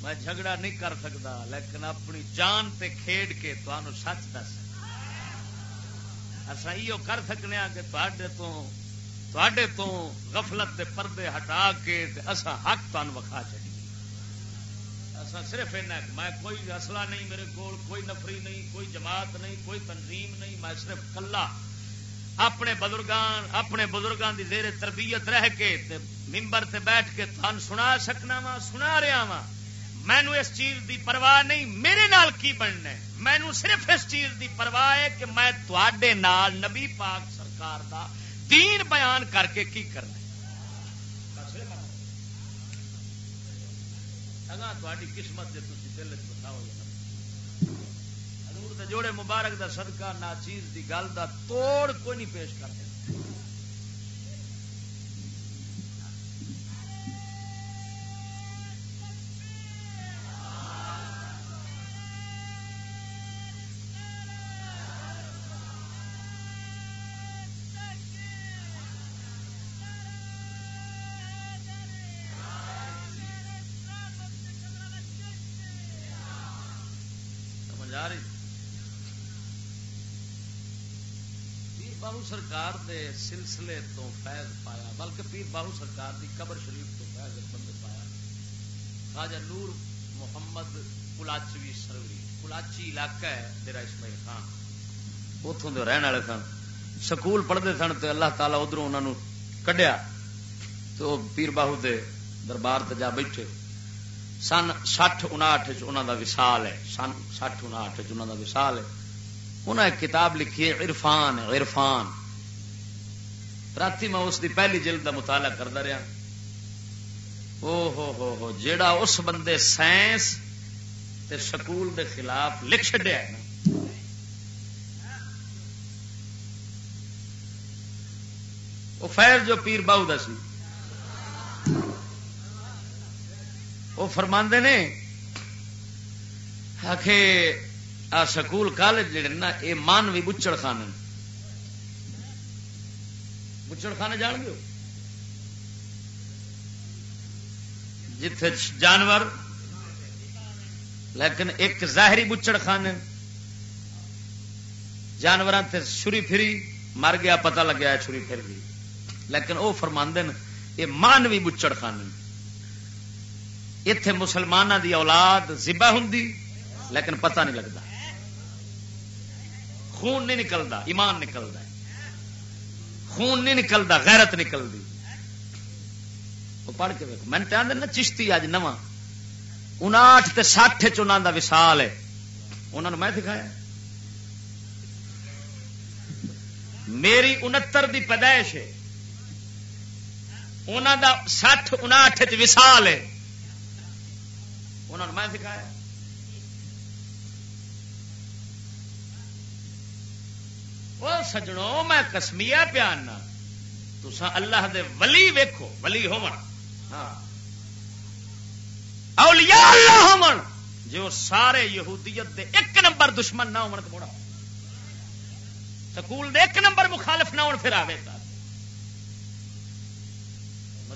میں جھگڑا نہیں کر سکتا، لیکن اپنی جان تے کھیڈ کے تمہوں سچ دس۔ اصا یہ کر سکنے ہاں کہ تے تو تھے تو غفلت دے پردے ہٹا کے اصا حق تمہیں وکھا چڑی اصا صرف میں کوئی اصلہ نہیں میرے کو کوئی نفری نہیں، کوئی جماعت نہیں، کوئی تنظیم نہیں، میں صرف کلا اپنے بزرگان اپنے بزرگان دی زیر تربیت رہ کے ممبر سے بیٹھ کے تھان سنا سکنا وا سنا رہا وا مینو اس چیز دی پرواہ نہیں، میرے نال کی بننا ہے؟ مینو صرف اس چیز دی پرواہ ہے کہ میں تھوڑے نال نبی پاک سرکار دا دین بیان کر کے کی کرنا تاری قسمت جی تھی دل چاہو جوڑے مبارک دا صدقہ نہ چیز دی گل دا توڑ کوئی نہیں پیش کرتے باہو سرکار دے سلسلے تو فیض پایا بلکہ پیر باہو سرکار دی قبر شریف تو فیض بند پایا خواجہ نور محمد کلاچوی سروری کلاچی علاقہ ہے میرا اسماعیل خان اتوں کے رہن والے سن سکول پڑھتے سن تو اللہ تعالی ادھر انہوں کڈیا تو پیر باہو دے دربار تے جا بیٹھے سن سٹھ انٹھ انہوں کا وسال ہے، سن سٹھ انٹھ انہوں کا وسال ہے۔ انہیں ایک کتاب لکھی ہے، عرفان عرفان۔ رات میں اس دی پہلی جلد کا مطالعہ کرتا رہا۔ او ہو ہو ہو، جیڑا اس بندے سائنس تے سکول دے خلاف لکھ چڈیا ہے وہ فیض جو پیر باؤ دا سی۔ وہ فرماندے نے آخ آ سکول کالج جڑے نا یہ من بھی بچڑ خانے۔ بچڑ خانے جان گے جتھے جانور، لیکن ایک ظاہری بچڑ خانے۔ جانور چھری پھری، مر گیا، پتہ لگیا چھری پھر گئی لیکن وہ فرماندے یہ مانوی بچڑ خانی اتے مسلمانوں دی اولاد زبا ہوں لیکن پتہ نہیں لگتا خون نہیں نکلتا ایمان نکلتا خون نہیں نکلتا غیرت نکلتی وہ پڑھ کے دیکھو میں آدھے نا، چشتی اج نواں۔ انٹھ تے سٹھ چنان وسال ہے۔ انہوں نے میں دکھایا۔ میری انہتر دی پیدائش ہے۔ انہوں دا سٹھ انٹھ وسال ہے۔ انہوں نے میں دکھایا وہ سجڑوں میں کسمیا پیانا تسا اللہ دے ولی ویکھو، ولی ہو ہاں۔ اولیاء اللہ ہون جو سارے یہودیت دے ایک نمبر دشمن نہ ہون بڑا سکول دے ایک نمبر مخالف نہ ہون پھر آوے گا۔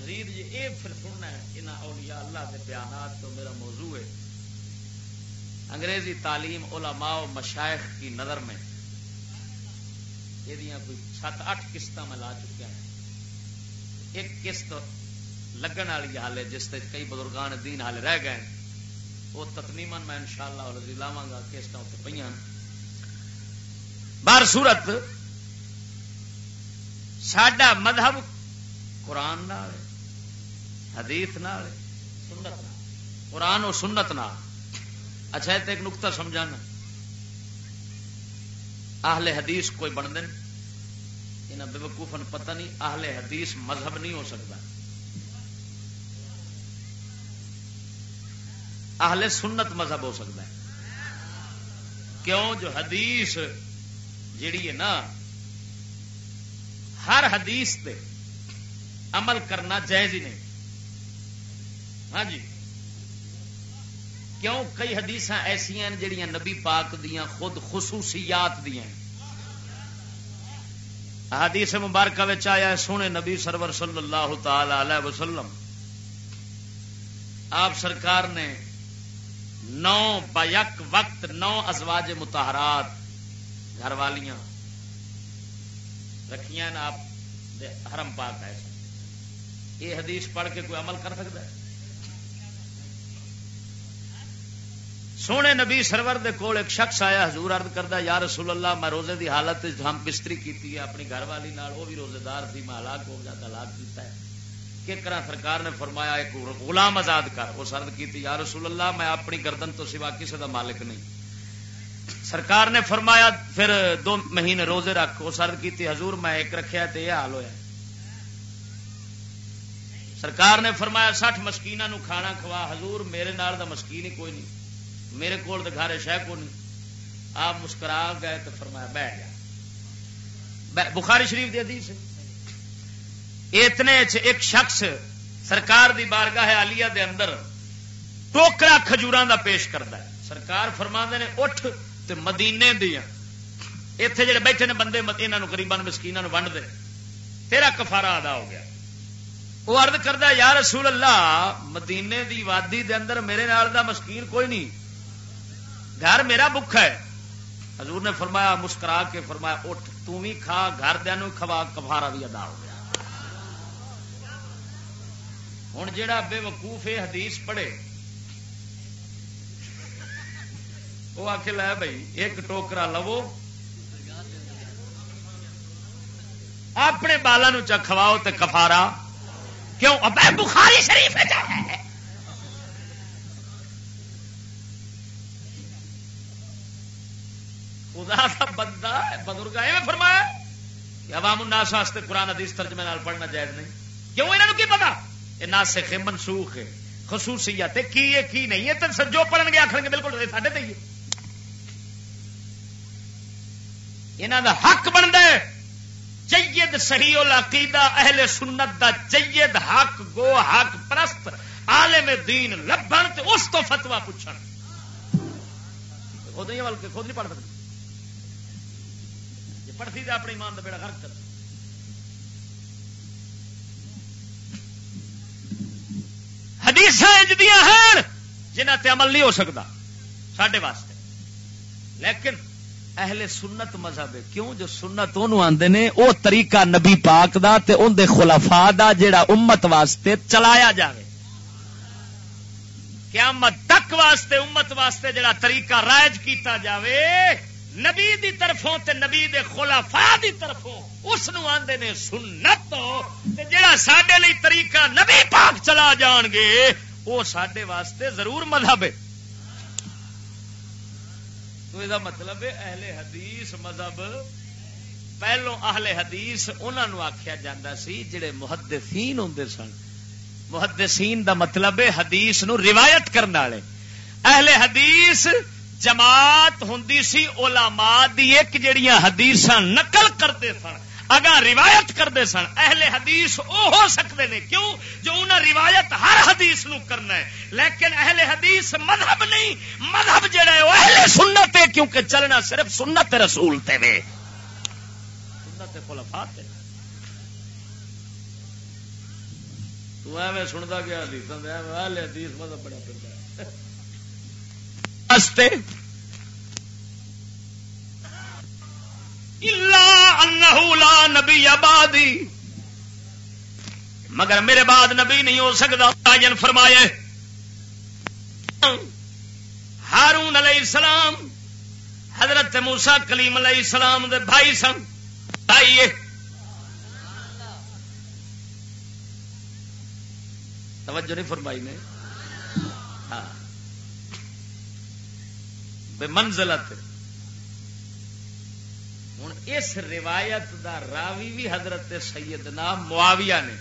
مزید جی اے پھر سننا ہے، ان اولیاء اللہ دے بیانات تو میرا موضوع ہے۔ انگریزی تعلیم علماء و مشائخ کی نظر میں یہ کوئی سات اٹھ قسط میں لا چکا ہے ایک قسط لگن والی حال ہے، جس سے کئی بزرگان دین حال رہ گئے وہ تتنیمن میں ان شاء اللہ لاوا گا کسٹ اتنے پہ بار سورت سڈا مذہب قرآن نال حدیث نال سنت قرآن و سنت نال۔ اچھا ایک نقطہ سمجھانا۔ اہل حدیث کوئی بنتے یہاں بے وقوفن پتہ نہیں، اہل حدیث مذہب نہیں ہو سکتا۔ اہل سنت مذہب ہو سکتا ہے۔ کیوں؟ جو حدیث جیڑی ہے نا، ہر حدیث پہ عمل کرنا جائز ہی نہیں۔ ہاں جی۔ کیوں؟ کئی حدیث ایسا جہیا نبی پاک دیا خود خصوصیات دیا حدیث مبارکہ آیا سونے نبی سرور صلی اللہ تعالی وسلم۔ آپ سرکار نے نو بیک وقت نو ازواج متحرات گھر والیاں رکھیاں آپ حرم پاک ہے۔ یہ حدیث پڑھ کے کوئی عمل کر سکتا ہے؟ سونے نبی سرور دے کول ایک شخص آیا، حضور عرض کردا یا رسول اللہ، میں روزے دی حالت ہم بستری کیتی ہے، اپنی گھر والی نال، وہ بھی روزے دار تھی، میں ہلاک ہو جاتا ہلاک کیتا ہے۔ کہ کرا سرکار نے فرمایا، ایک غلام آزاد کر۔ وہ سرد کی یا رسول اللہ، میں اپنی گردن تو سوا کسی کا مالک نہیں۔ سرکار نے فرمایا، پھر دو مہینے روزے رکھ۔ وہ سرد کی حضور، میں ایک رکھیا تو یہ حال ہوا سرکار نے فرمایا، سٹھ مسکین کھانا کھوا۔ حضور، میرے نال دا مسکین ہی کوئی نہیں۔ میرے کو گھر شہ کو نہیں۔ آپ مسکرا گئے تو فرمایا بہ گیا بخاری شریف دے حدیث اتنے ایک شخص سرکار دی بارگاہ آلیا دے اندر ٹوکرا کھجور دا پیش کرتا ہے۔ سرکار فرما نے، اٹھ تے مدینے دیا اتے جڑے بیٹھے نے بندے یہاں گریبان مسکین ونڈ دے۔ تیرا کفارا ادا ہو گیا۔ وہ ارد کرتا یا رسول اللہ، مدینے دی وادی دے اندر میرے نال دا مسکین کوئی نہیں۔ گھر میرا بکھا ہے۔ حضور نے فرمایا، مسکرا کے فرمایا، اٹھ تھی کھا، گھر دیا کھوا کفارا بھی ادا ہو گیا۔ ہوں جا بے وقوف یہ حدیث پڑھے وہ آ کے لایا بھائی ایک ٹوکرا لو اپنے بالا چا کھواؤ تو کفارا کیوں؟ بخاری شریف ہے۔ خدا کا بندہ بزرگ فرمایا کہ عوام الناس واسطے قرآن حدیث ترجمے نال پڑھنا جائز نہیں۔ کیوں انہوں کی پتا یہ ناسخ ہے، منسوخ ہے خصوصیت کی ہے، کی نہیں ہے تو جو پڑھن گے آخر گے، بالکل ساڈے تے یہاں دا حق بنتا ہے، جید صحیح العقیدہ، اہل سنت دا جید حق، گو حق پرست، عالم دین لبن تے اس تو فتوا پوچھن۔ خود نہیں، بلکہ خود نہیں پڑھ سکتے۔ پڑتی تو اپنے ایمان کا بیڑا غرق کر حدیث ہیں جنہ تے عمل نہیں ہو سکتا سڈے واسطے۔ لیکن اہل سنت مذہب ہے کیوں جو سنت انہوں آندے نے، او طریقہ نبی پاک دا تے ان دے خلفاء دا جیڑا امت واسطے چلایا جاوے۔ قیامت تک واسطے امت واسطے جڑا طریقہ رائج کیتا جاوے نبی دی طرفوں تے نبی دے خلفاء دی طرفوں اس نو آندے نے سنت، تے جڑا ساڈے لئی طریقہ نبی پاک چلا جان گے وہ ساڈے واسطے ضرور مذہب ہے۔ تو یہ مطلب ہے اہل حدیث مذہب، پہلو اہل حدیث انہوں آخیا جا سی جڑے محدثین ہوں سن۔ محدثین دا مطلب ہے حدیث نو روایت کرنے والے۔ اہل حدیث جماعت ہوں سی، علماء دی ایک جڑیاں حدیث نقل کرتے سن اگا روایت کرتے سن، اہل حدیث او ہو سکتے ہیں کیوں؟ جو انہیں روایت ہر حدیث نو کرنا ہے۔ لیکن اہل حدیث مذہب نہیں، مذہب جڑا ہے وہ اہل سنت ہے، کیونکہ چلنا صرف سنت رسول تے وے۔ سنت خلفات تو ایویں سنتا گیا حدیث اہل حدیث مذہب بڑا پڑتا ہے۔ استے لا نبی آبادی مگر میرے بعد نبی نہیں ہو سکتا۔ جن فرمائے، ہارون علیہ السلام، حضرت موسا کلیم علیہ السلام دے بھائی سن۔ بھائی توجہ نہیں فرمائی نے؟ ہاں۔ بے منزلت ہوں اس روایت دا راوی بھی حضرت سیدنا معاویہ نے۔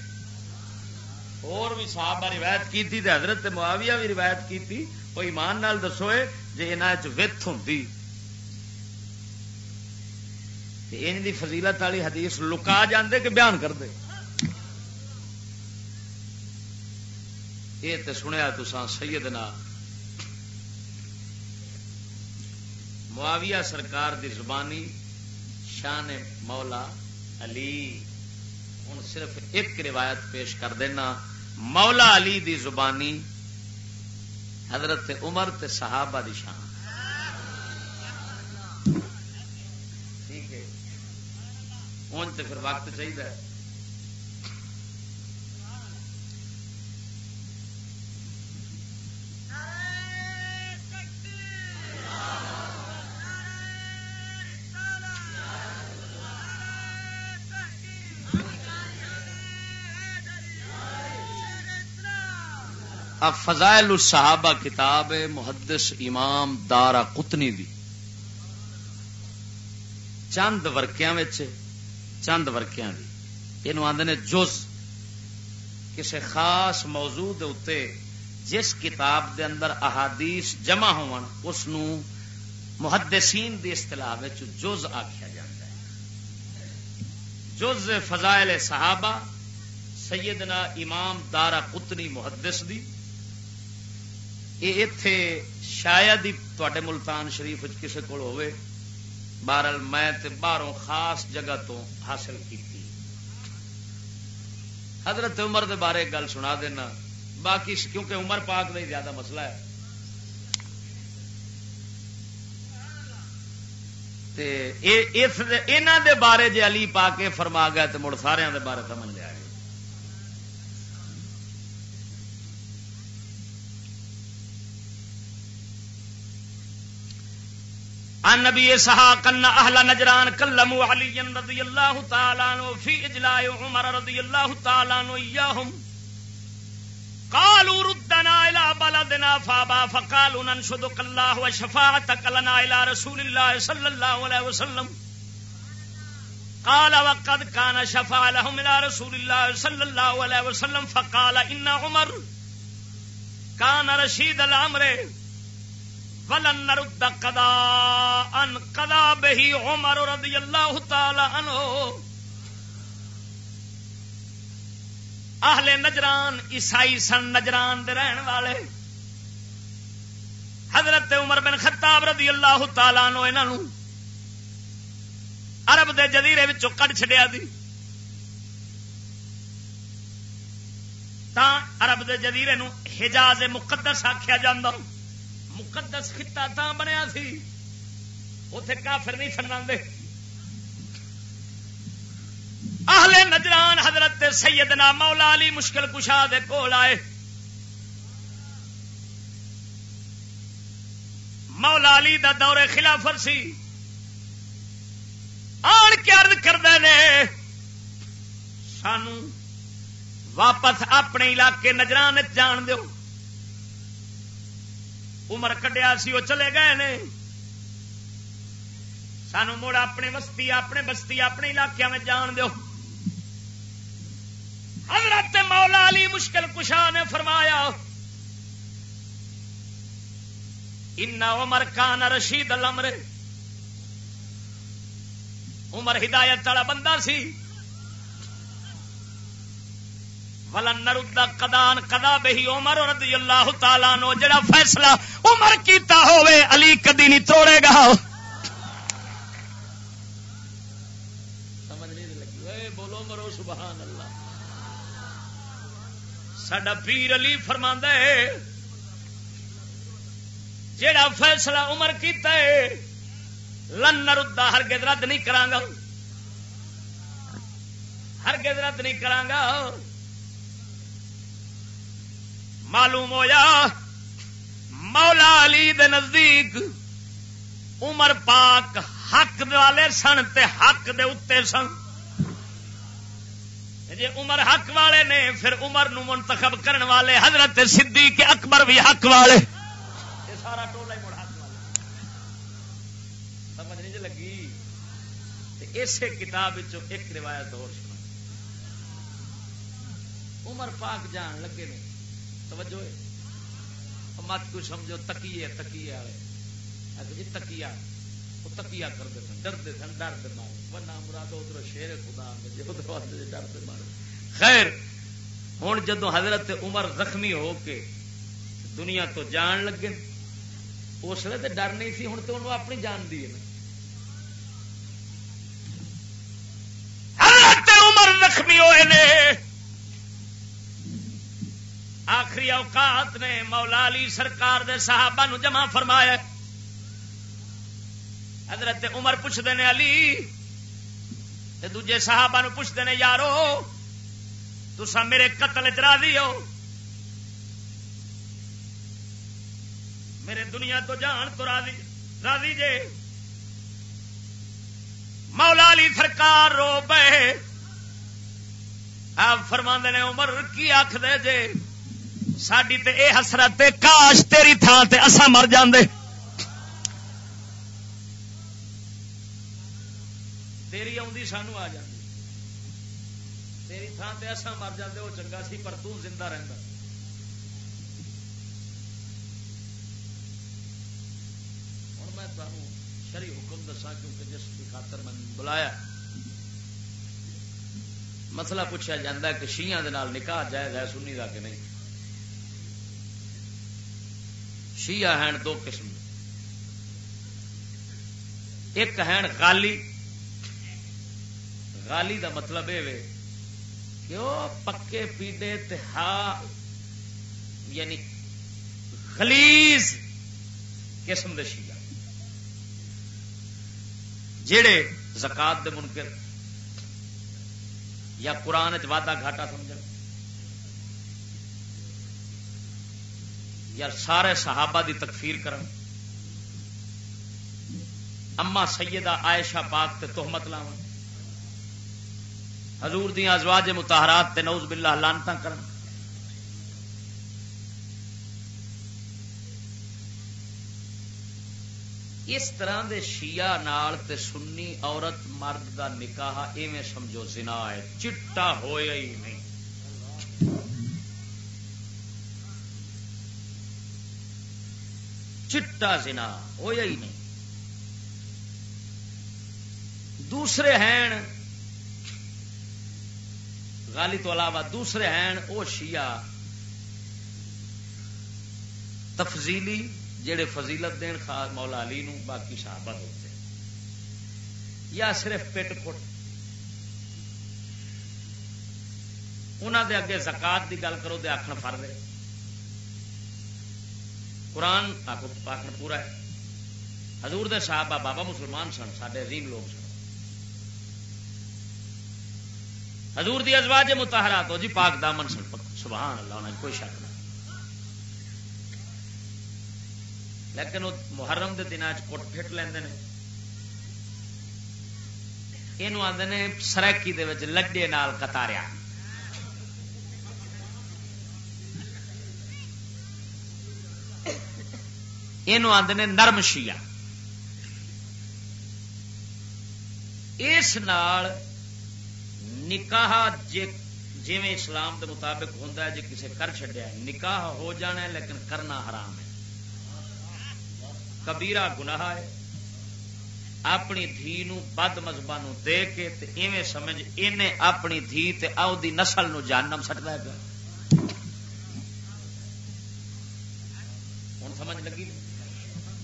اور بھی صحابہ روایت کی تھی حضرت معاویہ بھی روایت کی تھی وہ ایمان نال دسو جی ان وت ہوں ان دی فضیلت والی حدیث لکا جاندے کہ بیان کر دے یہ تو سنیا تسان سیدنا معاویہ سرکار دی زبانی شان مولا علی۔ ہوں صرف ایک روایت پیش کر دینا، مولا علی دی زبانی حضرت عمر تے صحابہ دی شان۔ ٹھیک ہے۔ ہوں تو پھر وقت چاہیے فضائل الصحابہ کتاب محدث امام دارا کتنی دی۔ چند ورکیاں چند ورکیاں دی۔ یہ آدھے جز کسی خاص موضوع دے اتے جس کتاب دے اندر احادیث جمع ہون اس محدثین دی اصطلاح جز آخیا جاتا ہے۔ جز فضائل صحابہ، سیدنا امام دارا قطنی محدث دی۔ یہ اتے شاید ہی تے ملتان شریف کسی کو ہوئے بہرل میں باہروں خاص جگہ تو حاصل کی حضرت عمر دے بارے گل سنا دینا۔ باقی کیونکہ عمر پاک کا زیادہ مسئلہ ہے۔ دے بارے جی علی پا کے فرما گیا تو مڑ سارے دے بارے سمجھ لیا۔ عن نبی اسحاق ان اهل نجران كلموا علي رضي الله تعالى عنه في اجلاء عمر رضي الله تعالى عنه اياهم قالوا ردنا الى بلدنا فابا فقالوا ننشدك الله وشفاعتك لنا الى رسول الله صلى الله عليه وسلم. قال وقد كان شفاع لهم الى رسول الله صلى الله عليه وسلم فقال ان عمر كان رشيد الامر ولن نرد قدا ان قدا بہی عمر رضی اللہ تعالی عنہ. اہل نجران عیسائی سن نجران دے رہن والے. حضرت عمر بن خطاب رضی اللہ تعالی عنہ انہاں نو عرب دے جزیرے وچوں کڈ چھڈیا دی. تا عرب دے جزیرے نو حجاز مقدس آکھیا جاندا ہوں. مقدس خطہ تا بنیا سی۔ اتے کافر نہیں فرنا اہل نجران حضرت سیدنا مولا علی مشکل کشا دے کول آئے۔ مولا علی دا دور خلافر سی۔ آن کے ارد کرتے ہیں سانو واپس اپنے علاقے نجران جان دو عمر کڈیا سی، وہ چلے گئے نے۔ سانو مڑ اپنے بستی اپنے بستی، اپنے علاقے میں جان دو حضرت مولا علی مشکل کشا نے فرمایا، ان عمر کان رشید الامر. عمر ہدایت والا بندہ سی۔ ولن نرد قدان قدا بہی عمر رضی اللہ تعالی نو جڑا فیصلہ عمر کیتا ہوئے علی کدی نہیں توڑے گا۔ سمجھ نہیں لگی۔ بولو مرو سبحان اللہ۔ سڈا پیر علی ہے جیڑا فیصلہ عمر کیتا ہے لن ہرگز رد نہیں کرانگا ہرگز رد نہیں کرانگا معلوم ہویا، مولا علی دے نزدیک عمر پاک حق والے سن تے حق دے اتے سن۔ جی عمر حق والے نے، پھر عمر نو منتخب کرن والے حضرت صدیق اکبر بھی حق والے۔ یہ سارا ٹولا ہی مڑ حق والے۔ سمجھ نہیں جی لگی؟ اسی کتاب ایک روایت اور سنا عمر پاک جان لگے نے توجہ مت کو سمجھو تکیے تکیے والے۔ جی تکیا وہ تکیا کرتے سن، ڈرتے سن، ڈر دے مارے۔ ورنہ مراد ادھر شیر خدا جی، ادھر جی، ڈر دے مارے۔ خیر ہوں جدو حضرت عمر زخمی ہو کے دنیا تو جان لگے، اس لیے تو ڈر نہیں سی ہوں تو انہوں اپنی جان دی حضرت عمر زخمی ہوئے نے۔ آخری اوقات نے مولا علی سرکار دے صحابہ نو جمع فرمایا حضرت عمر پوچھتے ہیں علی دوجے صحابہ نو پوچھتے ہیں، یارو تسا میرے قتل چرا ہو؟ میرے دنیا تو جان تو راضی راضی جے۔ مولا علی سرکار رو پے۔ آپ فرما نے، عمر کی آخ دے جے؟ ساری تے اے حسرت کاش تیری تھان تے اسا مر جاندے۔ تیری آدھی سانو آ جاتی تیری تھان تے اسا مر جاندے وہ چنگا سی، پر تو زندہ رہندا۔ ہوں میں تمہیں شری حکم دسا کیونکہ جس کی خاطر میں بلایا۔ مسئلہ پوچھا جاتا ہے کہ شیعہ دے نال نکاح جائز ہے، سنی کا کہ نہیں؟ شیعہ ہیں دو قسم۔ ایک ہیں غالی۔ غالی دا مطلب یہ کہ وہ پکے پیڈے تہا یعنی خلیز قسم دے شیعہ۔ جڑے زکات دے منکر یا قرآن چ وعدہ گھاٹا سمجھ یا سارے صحابہ دی تکفیر کرن۔ اما سیدہ عائشہ پاک تے تہمت لاو حضور دیا ازواج متحرات تے نوز باللہ لانتا کرن۔ اس طرح دے شیعہ نال تے سنی عورت مرد دا نکاح ایویں سمجھو زنا ہے، چٹا ہویا ہی نہیں۔ چٹا زنا، ہویا ہی نہیں۔ دوسرے ہیں، غالی تو علاوہ دوسرے ہیں، وہ شیعہ تفضیلی جڑے فضیلت دین خاص مولا علی نو، باقی صحابہ ہوتے یا صرف پٹ کٹ انہوں دے اگے زکات دی گل کرو، دے آخر فرد قرآن آخر پورا ہے۔ حضور دے صحابہ بابا مسلمان سن سڈے عظیم لوگ سن۔ حضور دی ازواج متحرات ہو جی پاک دامن سن۔ سبحان اللہ، انہیں کوئی شک نہیں۔ لیکن وہ محرم دے دن کٹ پھٹ لیندے نے۔ یہ آدھے سرکی دے لڈے نال کتاریا یہ آدھے نرم شیا اس نال نکاح جے جی اسلام دے مطابق ہوتا ہے جی کسی کر چڈیا نکاح ہو جانا ہے لیکن کرنا حرام ہے۔ کبیرا گناہ ہے۔ اپنی دھی نو بد مذہبہ نو دے کے تے ایویں سمجھ انہیں اپنی دھی تے آؤ دی نسل نو جانم سکتا ہے۔ پیا سمجھ لگی؟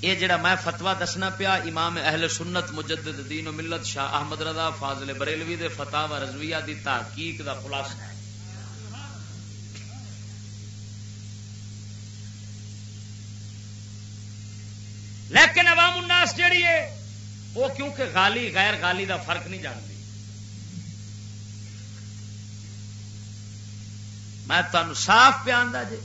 یہ جڑا میں فتوا دسنا پیا، امام اہل سنت مجدد دین و ملت شاہ احمد رضا فاضل بریلوی دے فتح و رضویہ دی تحقیق دا خلاصہ ہے۔ لیکن عوام الناس جیڑی ہے، وہ کیونکہ غالی، غیر غالی دا فرق نہیں جانتی۔ میں تمہیں صاف پہ آدھا جی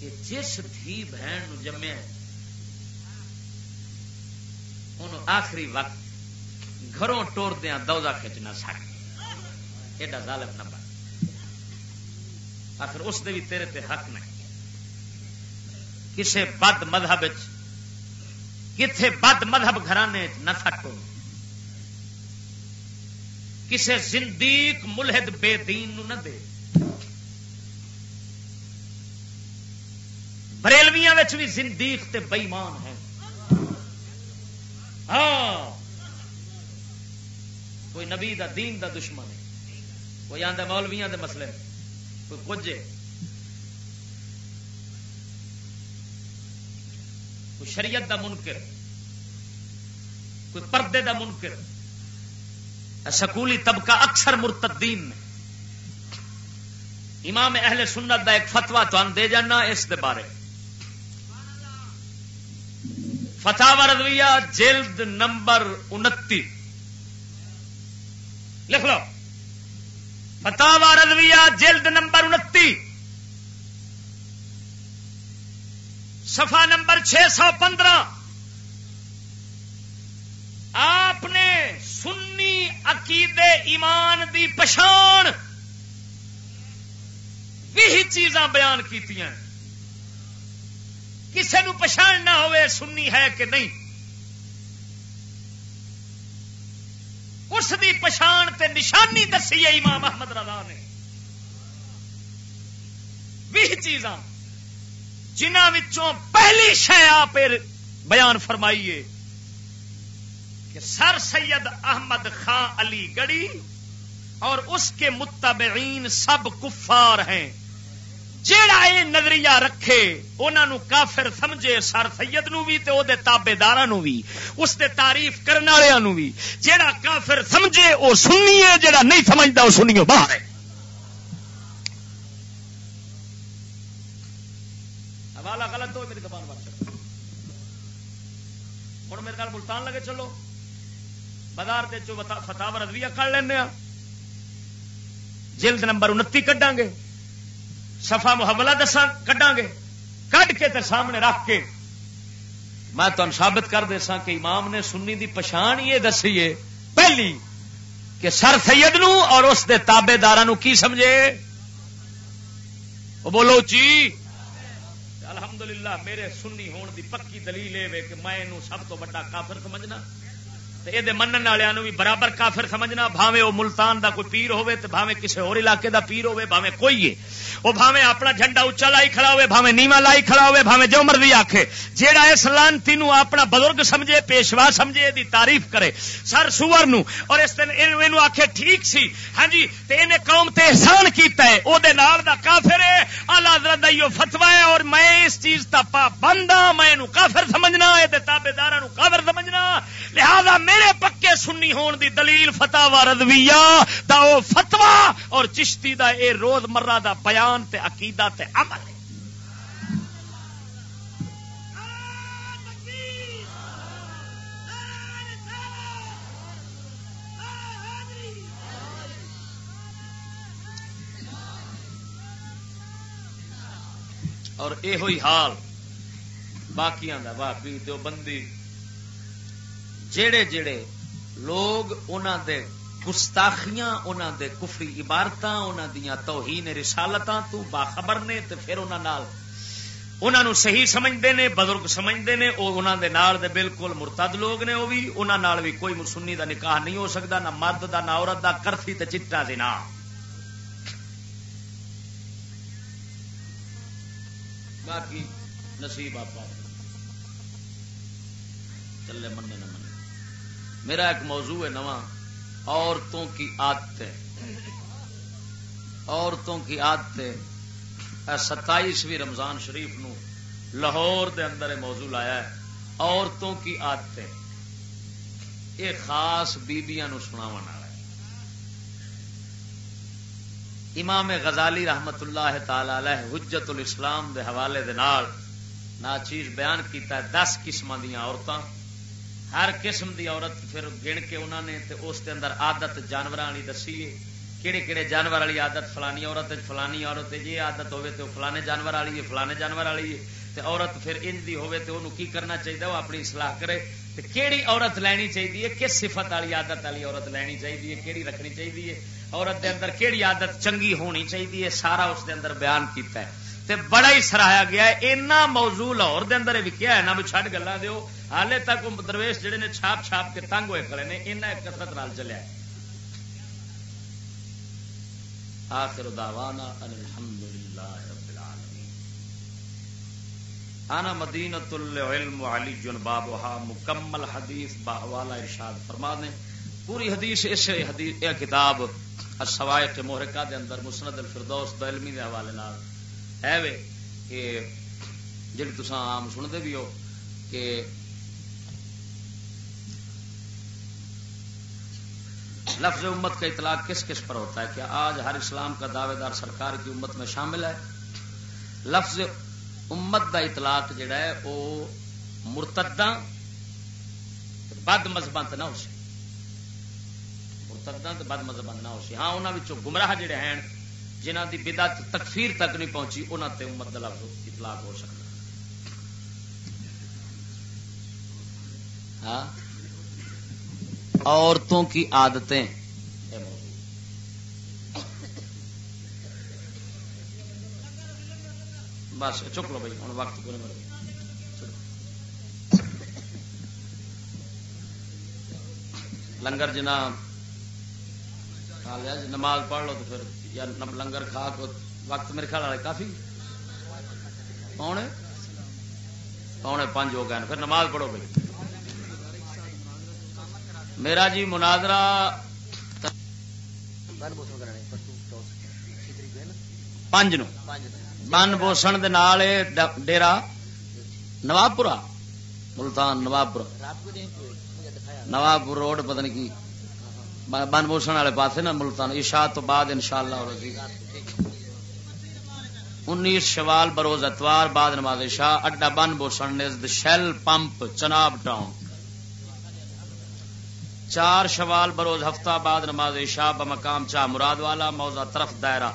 کہ جس دھی بہن جمیا ان آخری وقت گھروں ٹوردیا دودا کھچنا سک ایڈا ظالم نمبر آخر اس دے بھی تیرے تے حق نہیں۔ کسے بد مذہب کتنے بد مذہب گھرانے نہ سکو کسے زندیق ملحد بے دین نو نہ دے۔ بریلویاں بھی زندیق تے بئیمان ہے ہاں۔ کوئی نبی دا دین دا دشمن ہے، کوئی آدھا مولویاں دے مسئلے، کوئی کچھ کوئی شریعت دا منکر، کوئی پردے دا منکر۔ سکولی طبقہ اکثر مرتدین نے۔ امام اہل سنت دا ایک فتوا تو دے جانا اس دے بارے۔ فتح رضویہ جلد نمبر انتی۔ لکھ لو۔ فتح رضویہ جلد نمبر انتی۔ سفا نمبر چھ سو پندرہ۔ آپ نے سنی عقیدے ایمان دی پچھان بھی چیزاں بیان کی کسی نو پچھان نہ ہوئے، سنی ہے کہ نہیں؟ اس دی پچھان تے نشانی دسی ہے امام محمد رضا نے۔ بھی چیزاں جنہوں پہلی شہ آپ بیان فرمائیے کہ سر سید احمد خان علی گڑی اور اس کے متبعین سب کفار ہیں۔ جیڑا یہ نظریہ رکھے انہوں کافر سمجھے، سر سید نو بھی تے او دے تابے دارا نو بھی اس دے تعریف کرنے والے نو بھی جیڑا کافر سمجھے وہ سنیے جیڑا نہیں سمجھتا وہ سنیو باہر ہے۔ حوالہ غلط ہو میری زبان بات ہوں میرے نال ملتان لگے چلو۔ بازار دے چو فتح رضویہ کر لینا جلد نمبر انتی کڈاں گے۔ سفا محملہ دسا کڈاں گے کڈ کے تے سامنے رکھ کے۔ میں تمہیں ثابت کر دے کہ امام نے سنی دی پچھان یہ دسی ہے۔ پہلی، کہ سر سید نو اور اس دے تابے دار کی سمجھے؟ وہ بولو، چی۔ الحمدللہ، میرے سنی ہون دی پکی دلیل ہے کہ میں سب تو بڑا کافر سمجھنا۔ یہ منن والوں بھی برابر کافر سمجھنا بھاوے وہ ملتان دا کوئی پیر ہوے تو بھاوے کسی اور علاقے دا پیر ہوے بھاوے کوئی ہے وہ بھاوے اپنا جھنڈا اچا لائی کھڑا ہوے بھاوے نیوا لائی کھڑا ہوے بھاوے جو مرضی آکھے۔ جیڑا اس لانتی نو اپنا بزرگ سمجھے، پیشوا سمجھے دی تعریف کرے۔ سر سور نو اور اس دن اینو آکھے، ٹھیک سی۔ ہاں جی تے اینے قوم تے احسان کیتا ہے، او دے نال دا کافر ہے اعلی حضرت دا یہ فتوا ہے، اور میں اس چیز دا پابند ہاں میں اینو کافر سمجھنا، اے تے تابعداراں نو کافر سمجھنا۔ لہذا میرے پکے سنی ہون دی دلیل فتح و رضویہ تا او فتوا اور چشتی دا اے روز مرہ دا بیان تے عقیدہ تے عمل اور یہ حال باقیاں دا باقی بندی جڑے جڑے لوگ انہوں دے گستاخیاں انہوں دے کفری عبارت انہوں دیا توہین رسالتاں تو باخبر نے تے پھر انہوں نال انہوں نے صحیح سمجھتے ہیں بزرگ سمجھتے ہیں وہ انہوں دے نال دے بالکل مرتد لوگ نے وہ بھی انہوں نال بھی کوئی سنی دا نکاح نہیں ہو سکتا نہ مرد دا، نہ عورت دا، کرفی تے چٹا دے نہ باقی نصیب آپ چلے من من میرا ایک موضوع ہے نواں، عورتوں کی عادتیں عورتوں کی عادتیں ستائیسویں رمضان شریف نو لاہور دے اندر موضوع لایا ہے۔ عورتوں کی آدتیں یہ خاص بیبیاں سنا ہے۔ امام غزالی رحمت اللہ تعالی علیہ حجت الاسلام دے حوالے دے نال نا چیز بیان کیتا ہے دس قسم دیا عورتاں۔ ہر قسم دی عورت پھر گن کے انہوں نے تے اس دے اندر عادت جانور والی دسی ہے۔ کہڑے کہڑے جانور والی آدت فلانی عورت فلانی عورت جی آدت ہوے تو فلانے جانور والی ہے، فلانے جانور والی ہے۔ تے عورت پھر ان دی ہوے انہوں کی کرنا چاہیے وہ اپنی اصلاح کرے۔ تے کیڑی عورت لینی چاہیے کس صفت والی آدت والی عورت لینی چاہیے کیڑی رکھنی چاہیے عورت دے اندر کیڑی عادت چنگی ہونی چاہیے سارا اس دے اندر بیان کیتا ہے۔ تے بڑا ہی سراہیا گیا ہے۔ اینا موضوع لاہور دے اندر وکیا ہے نا بھی چھڈ گلا دیو۔ حالے تک درویش جڑے نے چھاپ چھاپ کے تنگ ہوئے کھڑے نے، اینا کثرت نال چلیا ہے۔ آخر دعوانا ان الحمد للہ رب العالمین۔ انا مدینت العلم علی جن جنبابہا مکمل حدیث باہوالا ارشاد فرما دیں۔ پوری حدیث، اس حدیث، یہ کتاب السوائق محرکہ دے اندر مسند الفردوس دا علمی دے حوالے نال۔ ہے وے کہ جڑی تساں عام سن بھی ہو کہ لفظ امت کا اطلاق کس کس پر ہوتا ہے کہ آج ہر اسلام کا دعوے دار سرکار کی امت میں شامل ہے لفظ امت کا اطلاق جڑا ہے وہ مرتدہ بد مذہب نہ ہو سی مرتدہ بد مذہب نہ ہو سی ہاں انہوں گمراہ جڑے ہیں جنہ کی بدعت تکفیر تک نہیں پہنچی انہوں تے امت کا لفظ اطلاق ہو سکتا۔ ہاں؟ عورتوں کی عادتیں۔ بس، چک لو بھائی، ہوں وقت کو نہیں لنگر جنا جی نماز پڑھ لو تو پھر۔ یا لنگر کھا کو وقت میرے خیال والے کافی؟ پونے پونے پانچ ہو گئے پھر نماز پڑھو بھائی۔ میرا جی مناظرہ پانچ نو۔ بن بوسن ڈیرا نوابپورا ملتان نواب نوابپورا نواب روڈ، پتہ نہیں کی۔ بن بوسن والے پاس نا ملتان عشاء تو بعد ان شاء اللہ انیس شوال بروز اتوار بعد نماز شاہ اڈا بن Bosan Shell pump Chenab town چار شوال بروز ہفتہ بعد نماز عشاء بمقام چاہ مراد والا موزہ طرف دائرہ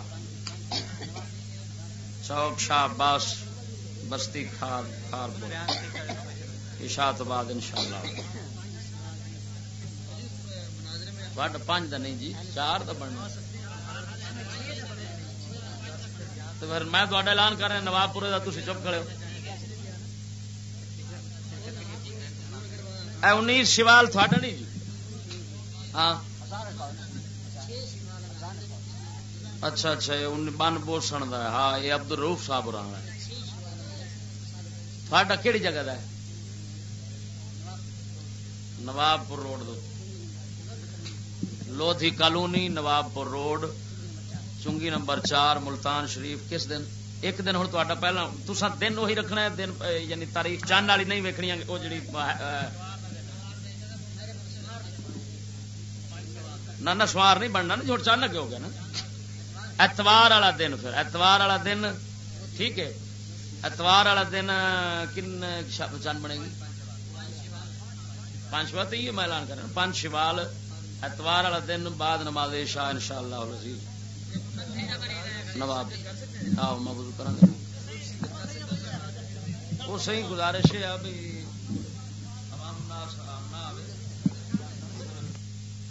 چوک شاہ باس بستی خار خار عشاء تو بعد انشاءاللہ وڈ پانچ دا نہیں جی چار تو بننا تو پھر میں تو اعلان کر رہا نواب پورے کا تھی چپ کرو اے انیس شوال تھوڑا نہیں جی ہاں اچھا اچھا یہ بن بوسن کا ہاں یہ ابد الروف صاحب رہا ہے تھوڑا کہڑی جگہ دا ہے نواب پور روڈ دو لوتھی کالونی نواب پور روڈ، چنگی نمبر چار، ملتان شریف، کس دن؟ ایک دن ہوں تا پہلا تسا دن وہی رکھنا ہے، دن یعنی تاریخ چاند والی نہیں ویکنی وہ جڑی نہ سوار نہیں بننا نا جو اچانک ہو گیا نا۔ اتوار والا دن پھر، اتوار والا دن، ٹھیک ہے۔ اتوار والا دن، کن چند بنے گی؟ پانچ شوال تو یہ میں اعلان کرنا پانچ شوال اتوار والا دن بعد نماز شاہ ان شاء اللہ نواب. آؤ میں کرا وہ صحیح گزارش ہے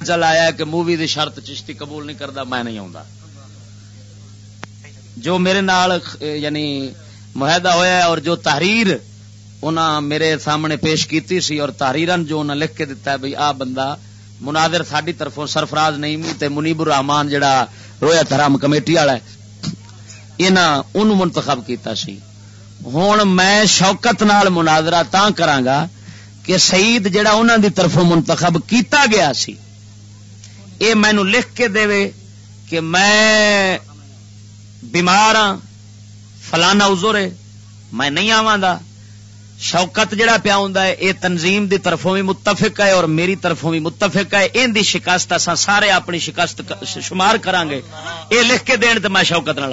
چل آیا کہ مووی دی شرط چشتی قبول نہیں کرتا میں نہیں آتا جو میرے نال یعنی معاہدہ ہوا ہے اور جو تحریر انہاں میرے سامنے پیش کیتی سی اور تحریرن جو انہاں لکھ کے دیتا ہے بھئی آ بندہ مناظر ساڈی طرفوں سرفراز نہیں تے منیب الرحمان جڑا رویا تھرام کمیٹی والا ہے انہوں منتخب کیتا سی۔ ہوں میں شوکت نال مناظرہ تاں کرانگا کہ سعید جڑا انہاں دی طرفوں منتخب کیتا گیا سی۔ اے مینو لکھ کے دے کہ میں بیمار ہاں فلانا ازور ہے، میں نہیں آوا شوکت جڑا پیا ہوں اے تنظیم دی طرفوں بھی متفق ہے اور میری طرفوں بھی متفق ہے۔ ان دی شکست اصا سارے اپنی شکست شمار کران گے اے لکھ کے دین تے میں شوکت نہ